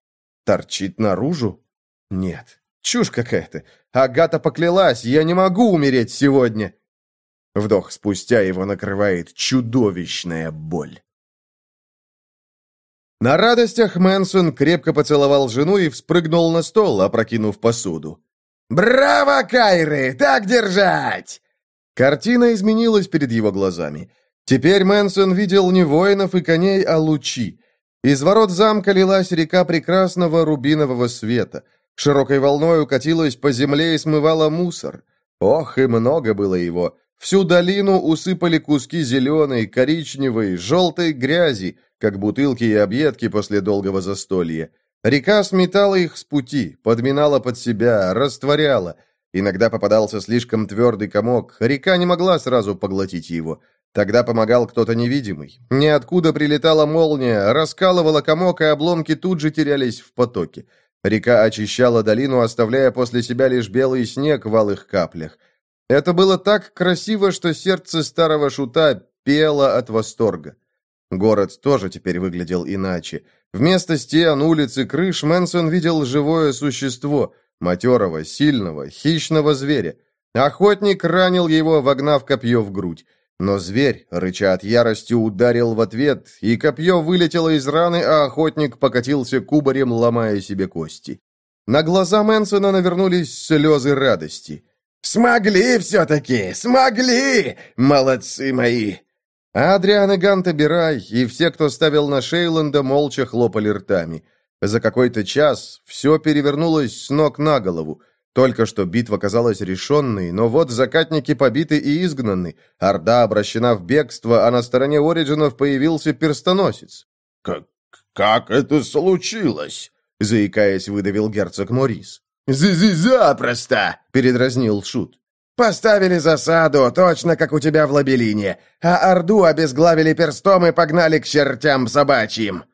Торчит наружу? Нет, чушь какая-то. Агата поклялась, я не могу умереть сегодня. Вдох спустя его накрывает чудовищная боль. На радостях Мэнсон крепко поцеловал жену и вспрыгнул на стол, опрокинув посуду. «Браво, Кайры! Так держать!» Картина изменилась перед его глазами. Теперь Мэнсон видел не воинов и коней, а лучи. Из ворот замка лилась река прекрасного рубинового света. Широкой волной укатилась по земле и смывала мусор. Ох, и много было его. Всю долину усыпали куски зеленой, коричневой, желтой грязи, как бутылки и объедки после долгого застолья. Река сметала их с пути, подминала под себя, растворяла. Иногда попадался слишком твердый комок, река не могла сразу поглотить его. Тогда помогал кто-то невидимый. Ниоткуда прилетала молния, раскалывала комок, и обломки тут же терялись в потоке. Река очищала долину, оставляя после себя лишь белый снег в алых каплях. Это было так красиво, что сердце старого шута пело от восторга. Город тоже теперь выглядел иначе. Вместо стен, улиц и крыш Мэнсон видел живое существо, матерого, сильного, хищного зверя. Охотник ранил его, вогнав копье в грудь. Но зверь, рыча от ярости, ударил в ответ, и копье вылетело из раны, а охотник покатился кубарем, ломая себе кости. На глаза Мэнсона навернулись слезы радости. «Смогли все-таки! Смогли! Молодцы мои!» Адриан и Ганта Бирай и все, кто ставил на Шейланда, молча хлопали ртами. За какой-то час все перевернулось с ног на голову. Только что битва казалась решенной, но вот закатники побиты и изгнаны. Орда обращена в бегство, а на стороне Ориджинов появился перстоносец. «Как, как это случилось?» — заикаясь, выдавил герцог Морис. «Запросто!» — передразнил Шут. «Поставили засаду, точно как у тебя в лабелине, а Орду обезглавили перстом и погнали к чертям собачьим».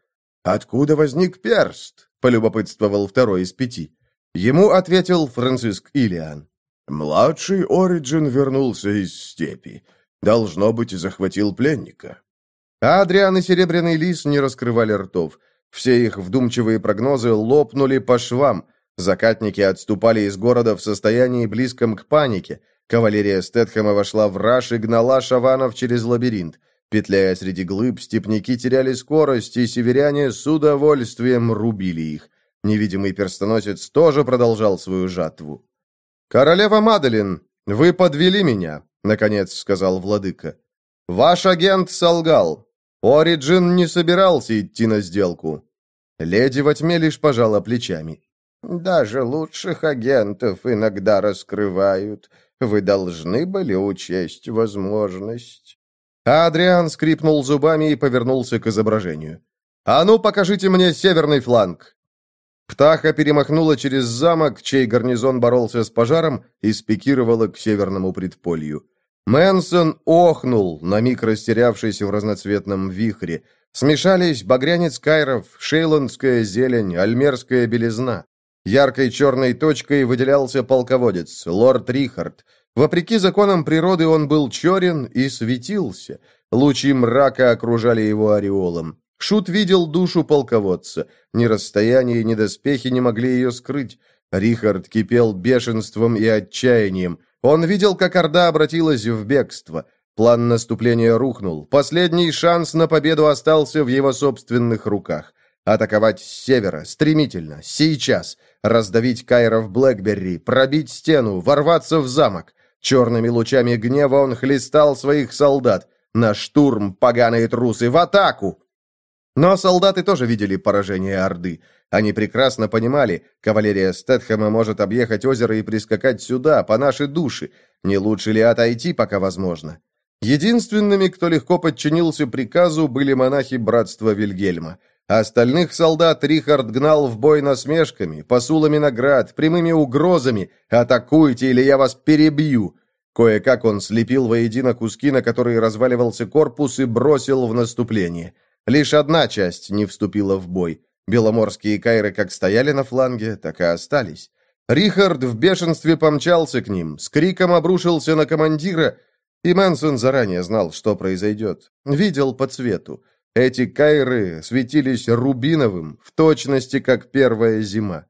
«Откуда возник перст?» — полюбопытствовал второй из пяти. Ему ответил Франциск Илиан. «Младший Ориджин вернулся из степи. Должно быть, и захватил пленника». Адриан и Серебряный Лис не раскрывали ртов. Все их вдумчивые прогнозы лопнули по швам — Закатники отступали из города в состоянии близком к панике. Кавалерия Стэтхэма вошла в раж и гнала шаванов через лабиринт. Петляя среди глыб, степняки теряли скорость, и северяне с удовольствием рубили их. Невидимый перстоносец тоже продолжал свою жатву. «Королева Маделин, вы подвели меня», — наконец сказал владыка. «Ваш агент солгал. Ориджин не собирался идти на сделку». Леди во тьме лишь пожала плечами. Даже лучших агентов иногда раскрывают. Вы должны были учесть возможность». Адриан скрипнул зубами и повернулся к изображению. «А ну, покажите мне северный фланг!» Птаха перемахнула через замок, чей гарнизон боролся с пожаром, и спикировала к северному предполью. Мэнсон охнул, на миг растерявшись в разноцветном вихре. Смешались багрянец Кайров, шейландская зелень, альмерская белизна. Яркой черной точкой выделялся полководец, лорд Рихард. Вопреки законам природы он был черен и светился. Лучи мрака окружали его ореолом. Шут видел душу полководца. Ни расстояние, ни доспехи не могли ее скрыть. Рихард кипел бешенством и отчаянием. Он видел, как Орда обратилась в бегство. План наступления рухнул. Последний шанс на победу остался в его собственных руках. Атаковать с севера, стремительно, сейчас. Раздавить Кайров Блэкберри, пробить стену, ворваться в замок. Черными лучами гнева он хлестал своих солдат. На штурм, поганые трусы, в атаку! Но солдаты тоже видели поражение Орды. Они прекрасно понимали, кавалерия Стэтхэма может объехать озеро и прискакать сюда, по нашей душе. Не лучше ли отойти, пока возможно? Единственными, кто легко подчинился приказу, были монахи братства Вильгельма. Остальных солдат Рихард гнал в бой насмешками, посулами наград, прямыми угрозами «Атакуйте, или я вас перебью!» Кое-как он слепил воедино куски, на которые разваливался корпус, и бросил в наступление. Лишь одна часть не вступила в бой. Беломорские кайры как стояли на фланге, так и остались. Рихард в бешенстве помчался к ним, с криком обрушился на командира, и Мэнсон заранее знал, что произойдет. Видел по цвету. Эти кайры светились рубиновым, в точности, как первая зима.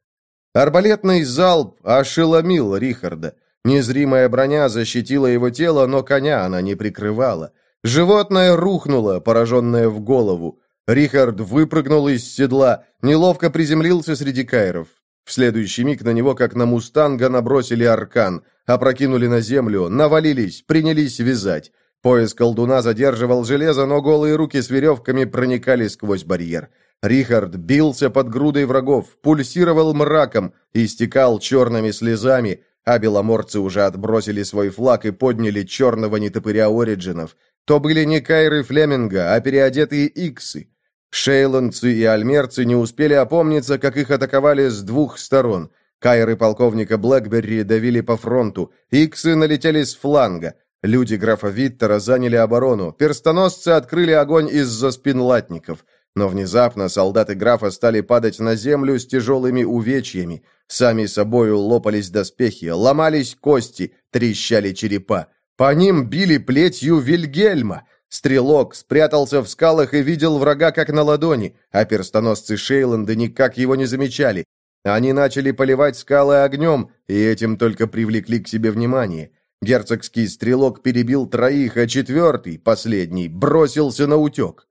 Арбалетный залп ошеломил Рихарда. Незримая броня защитила его тело, но коня она не прикрывала. Животное рухнуло, пораженное в голову. Рихард выпрыгнул из седла, неловко приземлился среди кайров. В следующий миг на него, как на мустанга, набросили аркан, опрокинули на землю, навалились, принялись вязать. Пояс колдуна задерживал железо, но голые руки с веревками проникали сквозь барьер. Рихард бился под грудой врагов, пульсировал мраком, истекал черными слезами, а беломорцы уже отбросили свой флаг и подняли черного нетопыря Ориджинов. То были не Кайры Флеминга, а переодетые Иксы. Шейландцы и альмерцы не успели опомниться, как их атаковали с двух сторон. Кайры полковника Блэкберри давили по фронту, Иксы налетели с фланга. Люди графа Виттера заняли оборону, перстоносцы открыли огонь из-за спин латников. Но внезапно солдаты графа стали падать на землю с тяжелыми увечьями. Сами собою лопались доспехи, ломались кости, трещали черепа. По ним били плетью Вильгельма. Стрелок спрятался в скалах и видел врага как на ладони, а перстоносцы Шейланда никак его не замечали. Они начали поливать скалы огнем, и этим только привлекли к себе внимание. Герцогский стрелок перебил троих, а четвертый, последний, бросился на утек.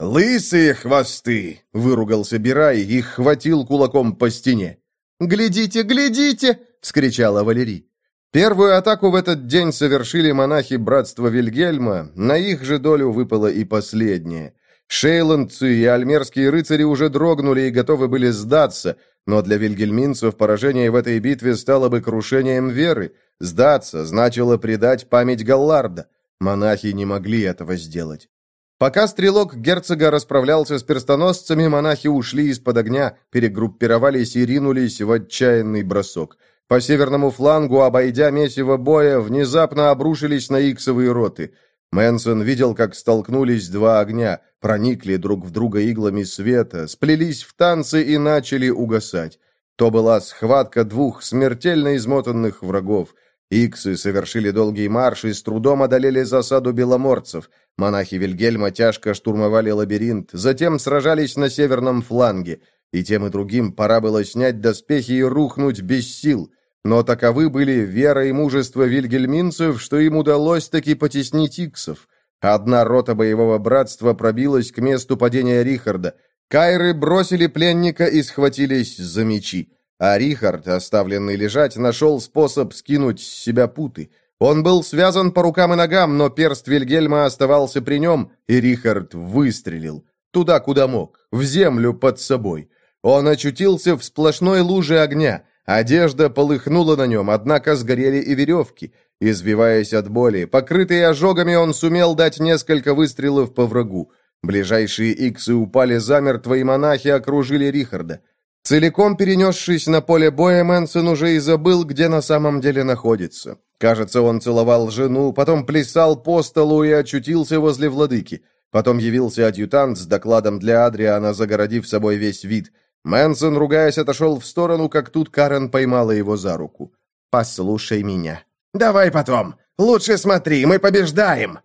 «Лысые хвосты!» — выругался Бирай и хватил кулаком по стене. «Глядите, глядите!» — вскричала Валерий. Первую атаку в этот день совершили монахи братства Вильгельма, на их же долю выпало и последнее. Шейландцы и альмерские рыцари уже дрогнули и готовы были сдаться, но для вильгельминцев поражение в этой битве стало бы крушением веры. Сдаться значило предать память Галларда. Монахи не могли этого сделать. Пока стрелок герцога расправлялся с перстоносцами, монахи ушли из-под огня, перегруппировались и ринулись в отчаянный бросок. По северному флангу, обойдя месиво боя, внезапно обрушились на иксовые роты – Мэнсон видел, как столкнулись два огня, проникли друг в друга иглами света, сплелись в танцы и начали угасать. То была схватка двух смертельно измотанных врагов. Иксы совершили долгий марш и с трудом одолели засаду беломорцев. Монахи Вильгельма тяжко штурмовали лабиринт, затем сражались на северном фланге. И тем и другим пора было снять доспехи и рухнуть без сил. Но таковы были вера и мужество вильгельминцев, что им удалось таки потеснить иксов. Одна рота боевого братства пробилась к месту падения Рихарда. Кайры бросили пленника и схватились за мечи. А Рихард, оставленный лежать, нашел способ скинуть с себя путы. Он был связан по рукам и ногам, но перст Вильгельма оставался при нем, и Рихард выстрелил. Туда, куда мог, в землю под собой. Он очутился в сплошной луже огня. Одежда полыхнула на нем, однако сгорели и веревки. Извиваясь от боли, покрытый ожогами, он сумел дать несколько выстрелов по врагу. Ближайшие иксы упали замертво, и монахи окружили Рихарда. Целиком перенесшись на поле боя, Мэнсон уже и забыл, где на самом деле находится. Кажется, он целовал жену, потом плясал по столу и очутился возле владыки. Потом явился адъютант с докладом для Адриана, загородив собой весь вид – Мэнсон, ругаясь, отошел в сторону, как тут Карен поймала его за руку. «Послушай меня». «Давай потом. Лучше смотри, мы побеждаем».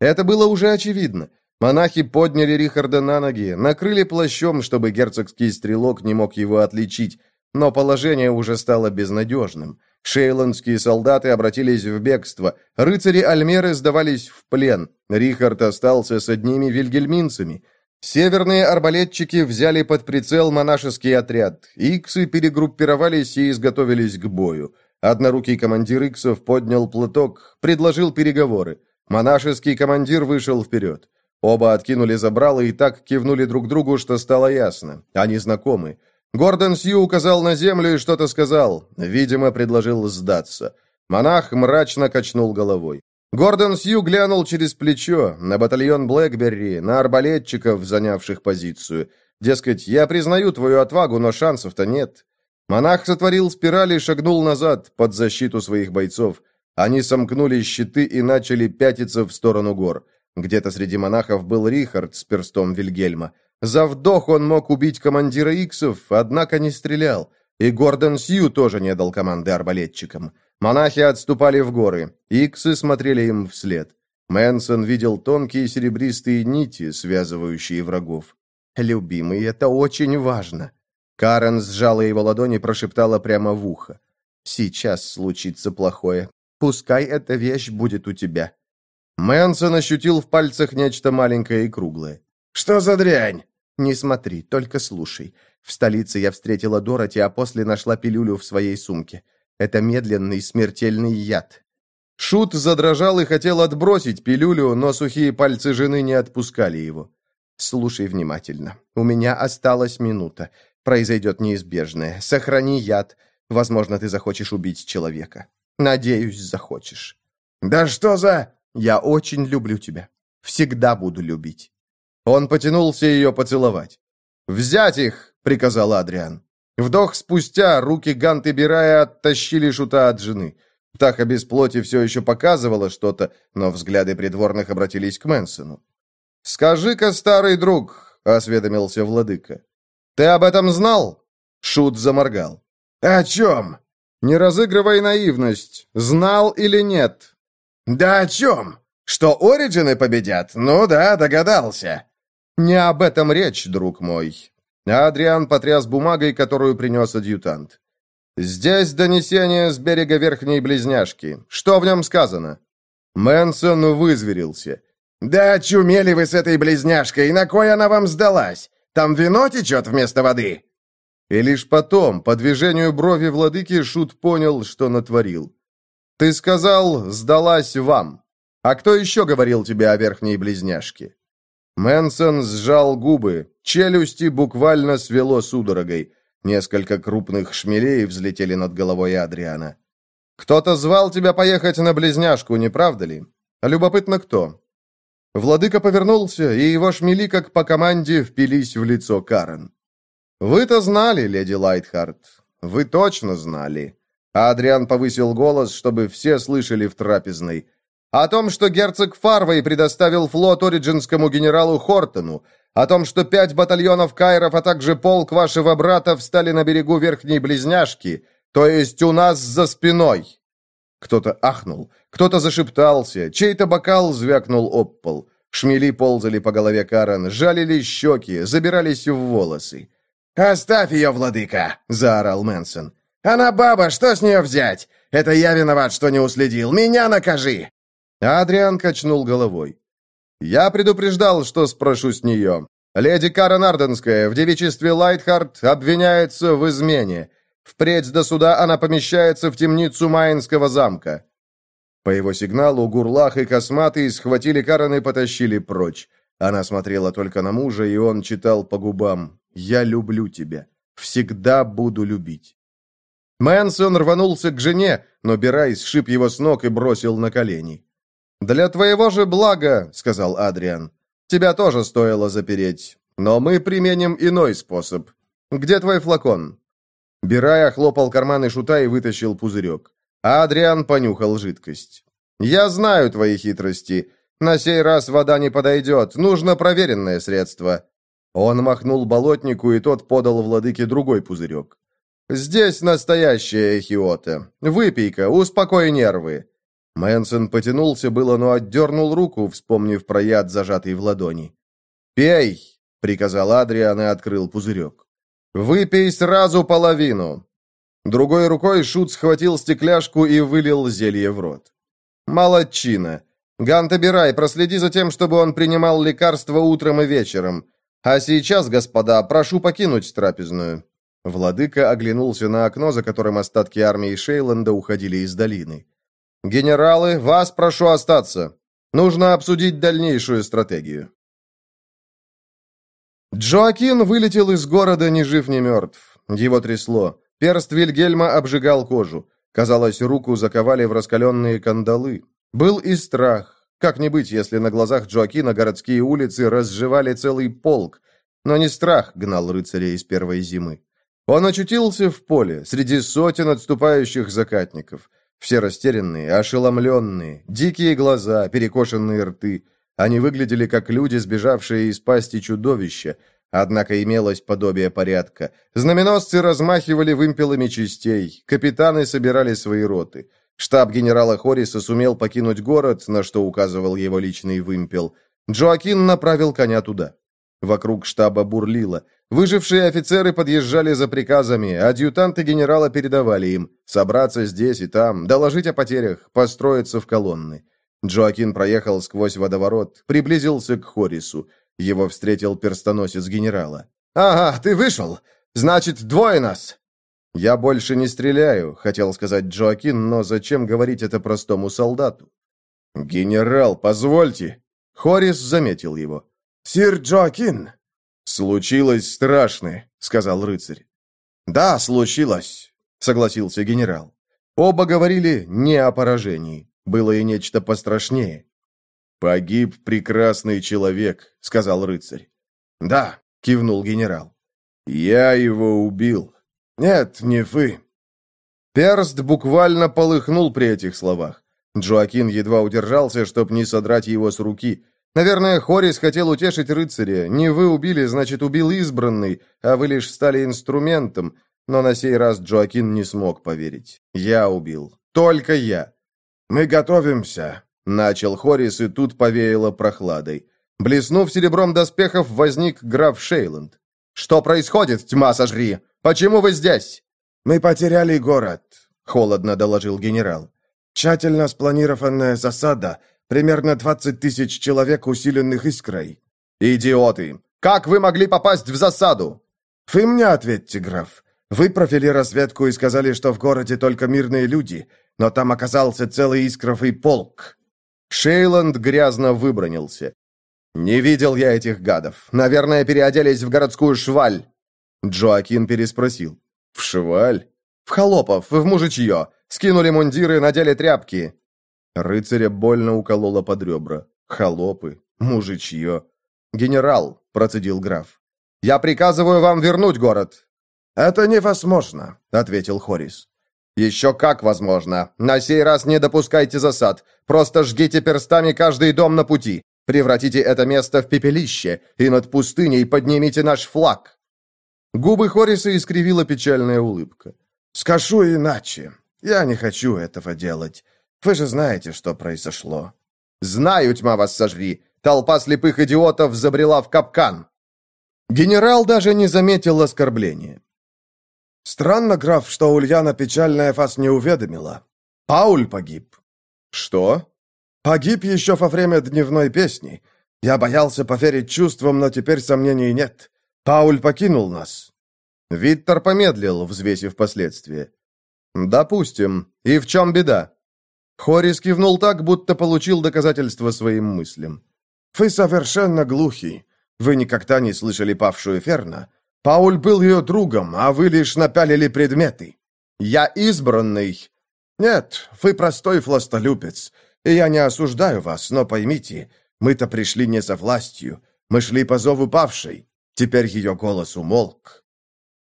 Это было уже очевидно. Монахи подняли Рихарда на ноги, накрыли плащом, чтобы герцогский стрелок не мог его отличить, но положение уже стало безнадежным. Шейландские солдаты обратились в бегство, рыцари Альмеры сдавались в плен, Рихард остался с одними вильгельминцами. Северные арбалетчики взяли под прицел монашеский отряд. Иксы перегруппировались и изготовились к бою. Однорукий командир Иксов поднял платок, предложил переговоры. Монашеский командир вышел вперед. Оба откинули забрало и так кивнули друг другу, что стало ясно. Они знакомы. Гордон Сью указал на землю и что-то сказал. Видимо, предложил сдаться. Монах мрачно качнул головой. Гордон Сью глянул через плечо на батальон Блэкберри, на арбалетчиков, занявших позицию. Дескать, я признаю твою отвагу, но шансов-то нет. Монах сотворил спираль и шагнул назад, под защиту своих бойцов. Они сомкнули щиты и начали пятиться в сторону гор. Где-то среди монахов был Рихард с перстом Вильгельма. За вдох он мог убить командира Иксов, однако не стрелял. И Гордон Сью тоже не дал команды арбалетчикам. Монахи отступали в горы. Иксы смотрели им вслед. Мэнсон видел тонкие серебристые нити, связывающие врагов. «Любимый, это очень важно». Карен сжала его ладони и прошептала прямо в ухо. «Сейчас случится плохое. Пускай эта вещь будет у тебя». Мэнсон ощутил в пальцах нечто маленькое и круглое. «Что за дрянь?» «Не смотри, только слушай. В столице я встретила Дороти, а после нашла пилюлю в своей сумке. Это медленный смертельный яд. Шут задрожал и хотел отбросить пилюлю, но сухие пальцы жены не отпускали его. «Слушай внимательно. У меня осталась минута. Произойдет неизбежное. Сохрани яд. Возможно, ты захочешь убить человека. Надеюсь, захочешь». «Да что за...» «Я очень люблю тебя. Всегда буду любить». Он потянулся ее поцеловать. «Взять их!» — приказал Адриан. Вдох спустя руки Ганты Бирая оттащили шута от жены. Птаха без плоти все еще показывала что-то, но взгляды придворных обратились к Мэнсону. «Скажи-ка, старый друг», — осведомился владыка, — «ты об этом знал?» Шут заморгал. «О чем?» «Не разыгрывай наивность. Знал или нет?» «Да о чем? Что Ориджины победят? Ну да, догадался». «Не об этом речь, друг мой. Адриан потряс бумагой, которую принес адъютант. «Здесь донесение с берега Верхней Близняшки. Что в нем сказано?» Мэнсон вызверился. «Да очумели вы с этой близняшкой, на кой она вам сдалась? Там вино течет вместо воды?» И лишь потом, по движению брови владыки, Шут понял, что натворил. «Ты сказал, сдалась вам. А кто еще говорил тебе о Верхней Близняшке?» Мэнсон сжал губы, челюсти буквально свело судорогой. Несколько крупных шмелей взлетели над головой Адриана. «Кто-то звал тебя поехать на близняшку, не правда ли? Любопытно, кто?» Владыка повернулся, и его шмели, как по команде, впились в лицо Карен. «Вы-то знали, леди Лайтхарт. Вы точно знали». Адриан повысил голос, чтобы все слышали в трапезной. О том, что герцог Фарвей предоставил флот ориджинскому генералу Хортону. О том, что пять батальонов кайров, а также полк вашего брата встали на берегу Верхней Близняшки, то есть у нас за спиной. Кто-то ахнул, кто-то зашептался, чей-то бокал звякнул об пол. Шмели ползали по голове Карен, жалили щеки, забирались в волосы. «Оставь ее, владыка!» — заорал Мэнсон. «Она баба, что с нее взять? Это я виноват, что не уследил. Меня накажи!» Адриан качнул головой. «Я предупреждал, что спрошу с нее. Леди Карен Арденская в девичестве Лайтхарт обвиняется в измене. Впредь до суда она помещается в темницу Майнского замка». По его сигналу Гурлах и Косматый схватили Карен и потащили прочь. Она смотрела только на мужа, и он читал по губам «Я люблю тебя. Всегда буду любить». Мэнсон рванулся к жене, но Бирай сшиб его с ног и бросил на колени. «Для твоего же блага», — сказал Адриан, — «тебя тоже стоило запереть. Но мы применим иной способ. Где твой флакон?» Бирая хлопал карманы шута и вытащил пузырек. Адриан понюхал жидкость. «Я знаю твои хитрости. На сей раз вода не подойдет. Нужно проверенное средство». Он махнул болотнику, и тот подал владыке другой пузырек. «Здесь настоящая эхиота. Выпей-ка, успокой нервы. Мэнсон потянулся было, но отдернул руку, вспомнив про яд, зажатый в ладони. «Пей!» — приказал Адриан и открыл пузырек. «Выпей сразу половину!» Другой рукой Шут схватил стекляшку и вылил зелье в рот. «Молодчина! Ганта Бирай, проследи за тем, чтобы он принимал лекарства утром и вечером. А сейчас, господа, прошу покинуть трапезную». Владыка оглянулся на окно, за которым остатки армии Шейланда уходили из долины. «Генералы, вас прошу остаться. Нужно обсудить дальнейшую стратегию». Джоакин вылетел из города ни жив, ни мертв. Его трясло. Перст Вильгельма обжигал кожу. Казалось, руку заковали в раскаленные кандалы. Был и страх. Как не быть, если на глазах Джоакина городские улицы разжевали целый полк. Но не страх гнал рыцаря из первой зимы. Он очутился в поле, среди сотен отступающих закатников. Все растерянные, ошеломленные, дикие глаза, перекошенные рты. Они выглядели как люди, сбежавшие из пасти чудовища, однако имелось подобие порядка. Знаменосцы размахивали вымпелами частей, капитаны собирали свои роты. Штаб генерала Хориса сумел покинуть город, на что указывал его личный вымпел. Джоакин направил коня туда. Вокруг штаба бурлило. Выжившие офицеры подъезжали за приказами, адъютанты генерала передавали им собраться здесь и там, доложить о потерях, построиться в колонны. Джоакин проехал сквозь водоворот, приблизился к Хорису. Его встретил перстоносец генерала. «Ага, ты вышел! Значит, двое нас!» «Я больше не стреляю», — хотел сказать Джоакин, но зачем говорить это простому солдату? «Генерал, позвольте!» Хорис заметил его. «Сир Джоакин!» «Случилось страшное», — сказал рыцарь. «Да, случилось», — согласился генерал. Оба говорили не о поражении. Было и нечто пострашнее. «Погиб прекрасный человек», — сказал рыцарь. «Да», — кивнул генерал. «Я его убил». «Нет, не вы». Перст буквально полыхнул при этих словах. Джоакин едва удержался, чтобы не содрать его с руки. Наверное, Хорис хотел утешить рыцаря. Не вы убили, значит, убил избранный, а вы лишь стали инструментом. Но на сей раз Джоакин не смог поверить. Я убил. Только я. «Мы готовимся», — начал Хорис, и тут повеяло прохладой. Блеснув серебром доспехов, возник граф Шейланд. «Что происходит, тьма сожри? Почему вы здесь?» «Мы потеряли город», — холодно доложил генерал. «Тщательно спланированная засада, примерно 20 тысяч человек, усиленных искрой». «Идиоты! Как вы могли попасть в засаду?» «Вы мне ответьте, граф. Вы провели разведку и сказали, что в городе только мирные люди но там оказался целый искровый полк». Шейланд грязно выбронился. «Не видел я этих гадов. Наверное, переоделись в городскую шваль». Джоакин переспросил. «В шваль?» «В холопов, в мужичье. Скинули мундиры, надели тряпки». Рыцаря больно уколола под ребра. «Холопы, мужичье». «Генерал», — процедил граф. «Я приказываю вам вернуть город». «Это невозможно», — ответил Хорис. «Еще как возможно. На сей раз не допускайте засад. Просто жгите перстами каждый дом на пути. Превратите это место в пепелище, и над пустыней поднимите наш флаг». Губы Хориса искривила печальная улыбка. «Скажу иначе. Я не хочу этого делать. Вы же знаете, что произошло». «Знаю, тьма вас сожри. Толпа слепых идиотов забрела в капкан». Генерал даже не заметил оскорбления. Странно, граф, что Ульяна Печальная вас не уведомила. Пауль погиб. Что? Погиб еще во время дневной песни. Я боялся поверить чувствам, но теперь сомнений нет. Пауль покинул нас. Виктор помедлил, взвесив последствия. «Допустим. И в чем беда?» Хорис кивнул так, будто получил доказательство своим мыслям. «Вы совершенно глухий. Вы никогда не слышали павшую Ферна. Пауль был ее другом, а вы лишь напялили предметы. Я избранный. Нет, вы простой фластолюбец, и я не осуждаю вас, но поймите, мы-то пришли не за властью, мы шли по зову павшей. Теперь ее голос умолк.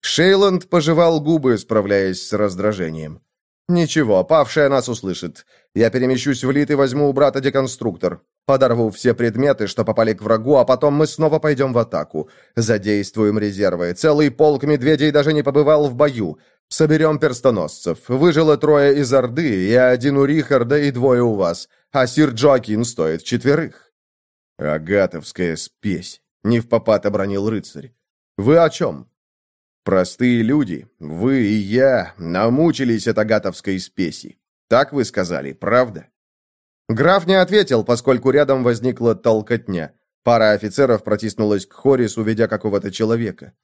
Шейланд пожевал губы, справляясь с раздражением. «Ничего, павшая нас услышит. Я перемещусь в Лит и возьму у брата деконструктор. Подорву все предметы, что попали к врагу, а потом мы снова пойдем в атаку. Задействуем резервы. Целый полк медведей даже не побывал в бою. Соберем перстоносцев. Выжило трое из Орды, и один у Рихарда, и двое у вас. А сир Джоакин стоит четверых». «Агатовская спесь», — не в попад обронил рыцарь. «Вы о чем?» «Простые люди, вы и я, намучились от агатовской спеси. Так вы сказали, правда?» Граф не ответил, поскольку рядом возникла толкотня. Пара офицеров протиснулась к Хорису, ведя какого-то человека.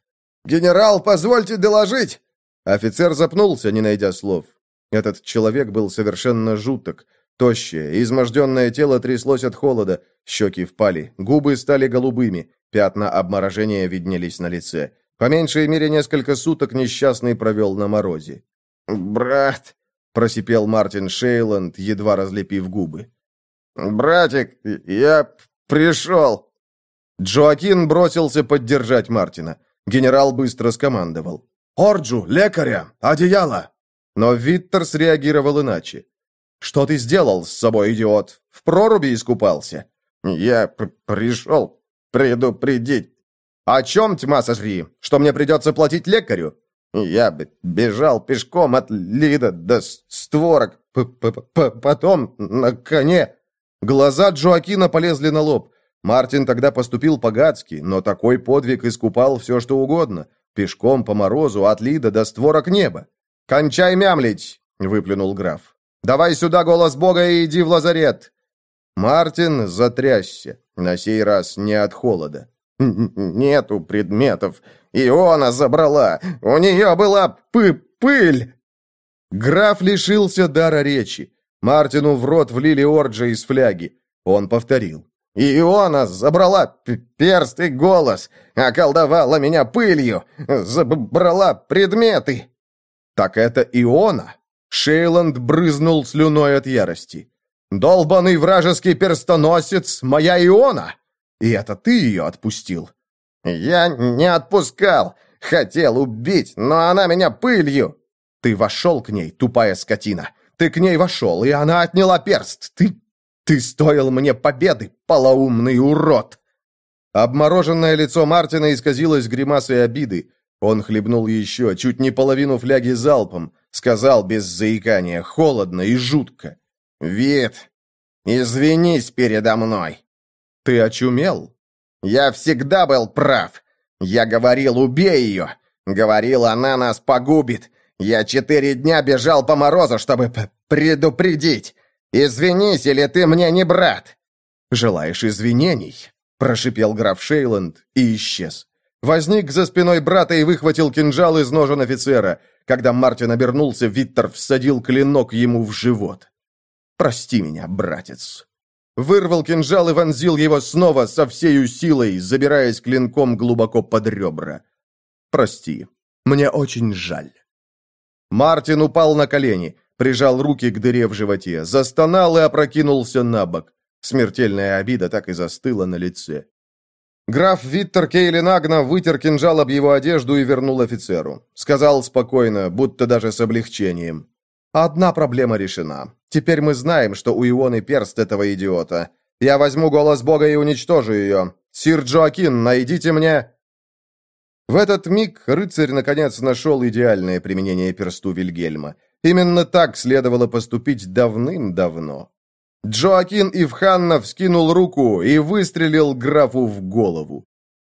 «Генерал, позвольте доложить!» Офицер запнулся, не найдя слов. Этот человек был совершенно жуток. Тощее, изможденное тело тряслось от холода, щеки впали, губы стали голубыми, пятна обморожения виднелись на лице. По меньшей мере несколько суток несчастный провел на морозе. «Брат!» — просипел Мартин Шейланд, едва разлепив губы. «Братик, я пришел!» Джоакин бросился поддержать Мартина. Генерал быстро скомандовал. «Орджу, лекаря, одеяло!» Но Виттер среагировал иначе. «Что ты сделал с собой, идиот? В проруби искупался?» «Я пришел предупредить». «О чем, тьма сожри? Что мне придется платить лекарю?» «Я бежал пешком от Лида до створок, п -п -п потом на коне». Глаза Джоакина полезли на лоб. Мартин тогда поступил по-гадски, но такой подвиг искупал все, что угодно. Пешком по морозу от Лида до створок неба. «Кончай мямлить!» — выплюнул граф. «Давай сюда голос Бога и иди в лазарет!» Мартин затрясся, на сей раз не от холода. «Нету предметов. Иона забрала. У нее была пы пыль!» Граф лишился дара речи. Мартину в рот влили орджа из фляги. Он повторил. Иона забрала перст и голос, околдовала меня пылью, забрала предметы. Так это Иона? Шейланд брызнул слюной от ярости. «Долбанный вражеский перстоносец, моя Иона! И это ты ее отпустил?» «Я не отпускал. Хотел убить, но она меня пылью!» «Ты вошел к ней, тупая скотина. Ты к ней вошел, и она отняла перст. Ты «Ты стоил мне победы, полоумный урод!» Обмороженное лицо Мартина исказилось гримасой обиды. Он хлебнул еще, чуть не половину фляги залпом, сказал без заикания, холодно и жутко. «Вид, извинись передо мной!» «Ты очумел?» «Я всегда был прав. Я говорил, убей ее. Говорил, она нас погубит. Я четыре дня бежал по морозу, чтобы предупредить. «Извинись, или ты мне не брат!» «Желаешь извинений?» – прошипел граф Шейланд и исчез. Возник за спиной брата и выхватил кинжал из ножен офицера. Когда Мартин обернулся, Виттер всадил клинок ему в живот. «Прости меня, братец!» Вырвал кинжал и вонзил его снова со всею силой, забираясь клинком глубоко под ребра. «Прости, мне очень жаль». Мартин упал на колени прижал руки к дыре в животе, застонал и опрокинулся на бок. Смертельная обида так и застыла на лице. Граф Виттер Кейлин Агна вытер кинжал об его одежду и вернул офицеру. Сказал спокойно, будто даже с облегчением. «Одна проблема решена. Теперь мы знаем, что у Ионы перст этого идиота. Я возьму голос Бога и уничтожу ее. Сир Джоакин, найдите мне...» В этот миг рыцарь наконец нашел идеальное применение персту Вильгельма. Именно так следовало поступить давным-давно. Джоакин Ивханна вскинул руку и выстрелил графу в голову.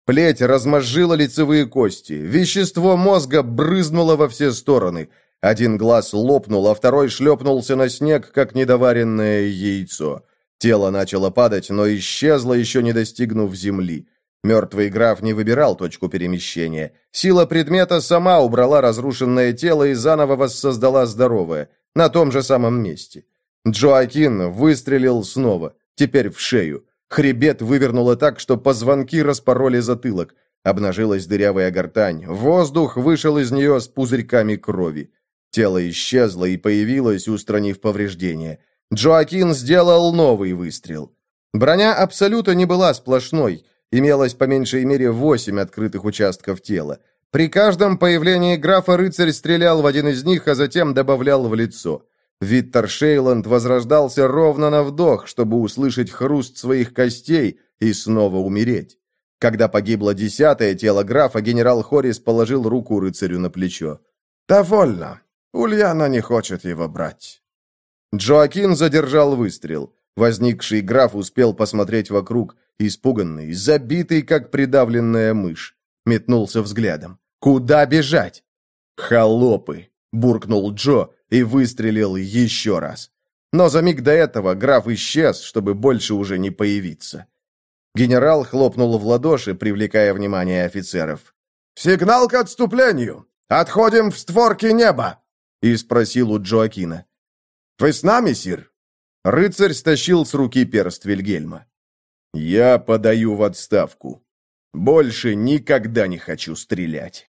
Плеть размозжила лицевые кости, вещество мозга брызнуло во все стороны. Один глаз лопнул, а второй шлепнулся на снег, как недоваренное яйцо. Тело начало падать, но исчезло, еще не достигнув земли. Мертвый граф не выбирал точку перемещения. Сила предмета сама убрала разрушенное тело и заново воссоздала здоровое, на том же самом месте. Джоакин выстрелил снова, теперь в шею. Хребет вывернуло так, что позвонки распороли затылок. Обнажилась дырявая гортань. Воздух вышел из нее с пузырьками крови. Тело исчезло и появилось, устранив повреждения. Джоакин сделал новый выстрел. Броня Абсолюта не была сплошной. Имелось по меньшей мере восемь открытых участков тела. При каждом появлении графа рыцарь стрелял в один из них, а затем добавлял в лицо. Виттер Шейланд возрождался ровно на вдох, чтобы услышать хруст своих костей и снова умереть. Когда погибло десятое тело графа, генерал Хорис положил руку рыцарю на плечо. «Довольно. Ульяна не хочет его брать». Джоакин задержал выстрел. Возникший граф успел посмотреть вокруг, испуганный, забитый, как придавленная мышь. Метнулся взглядом. «Куда бежать?» «Холопы!» — буркнул Джо и выстрелил еще раз. Но за миг до этого граф исчез, чтобы больше уже не появиться. Генерал хлопнул в ладоши, привлекая внимание офицеров. «Сигнал к отступлению! Отходим в створки неба!» И спросил у Джоакина. «Вы с нами, сир?» Рыцарь стащил с руки перст Вильгельма. «Я подаю в отставку. Больше никогда не хочу стрелять».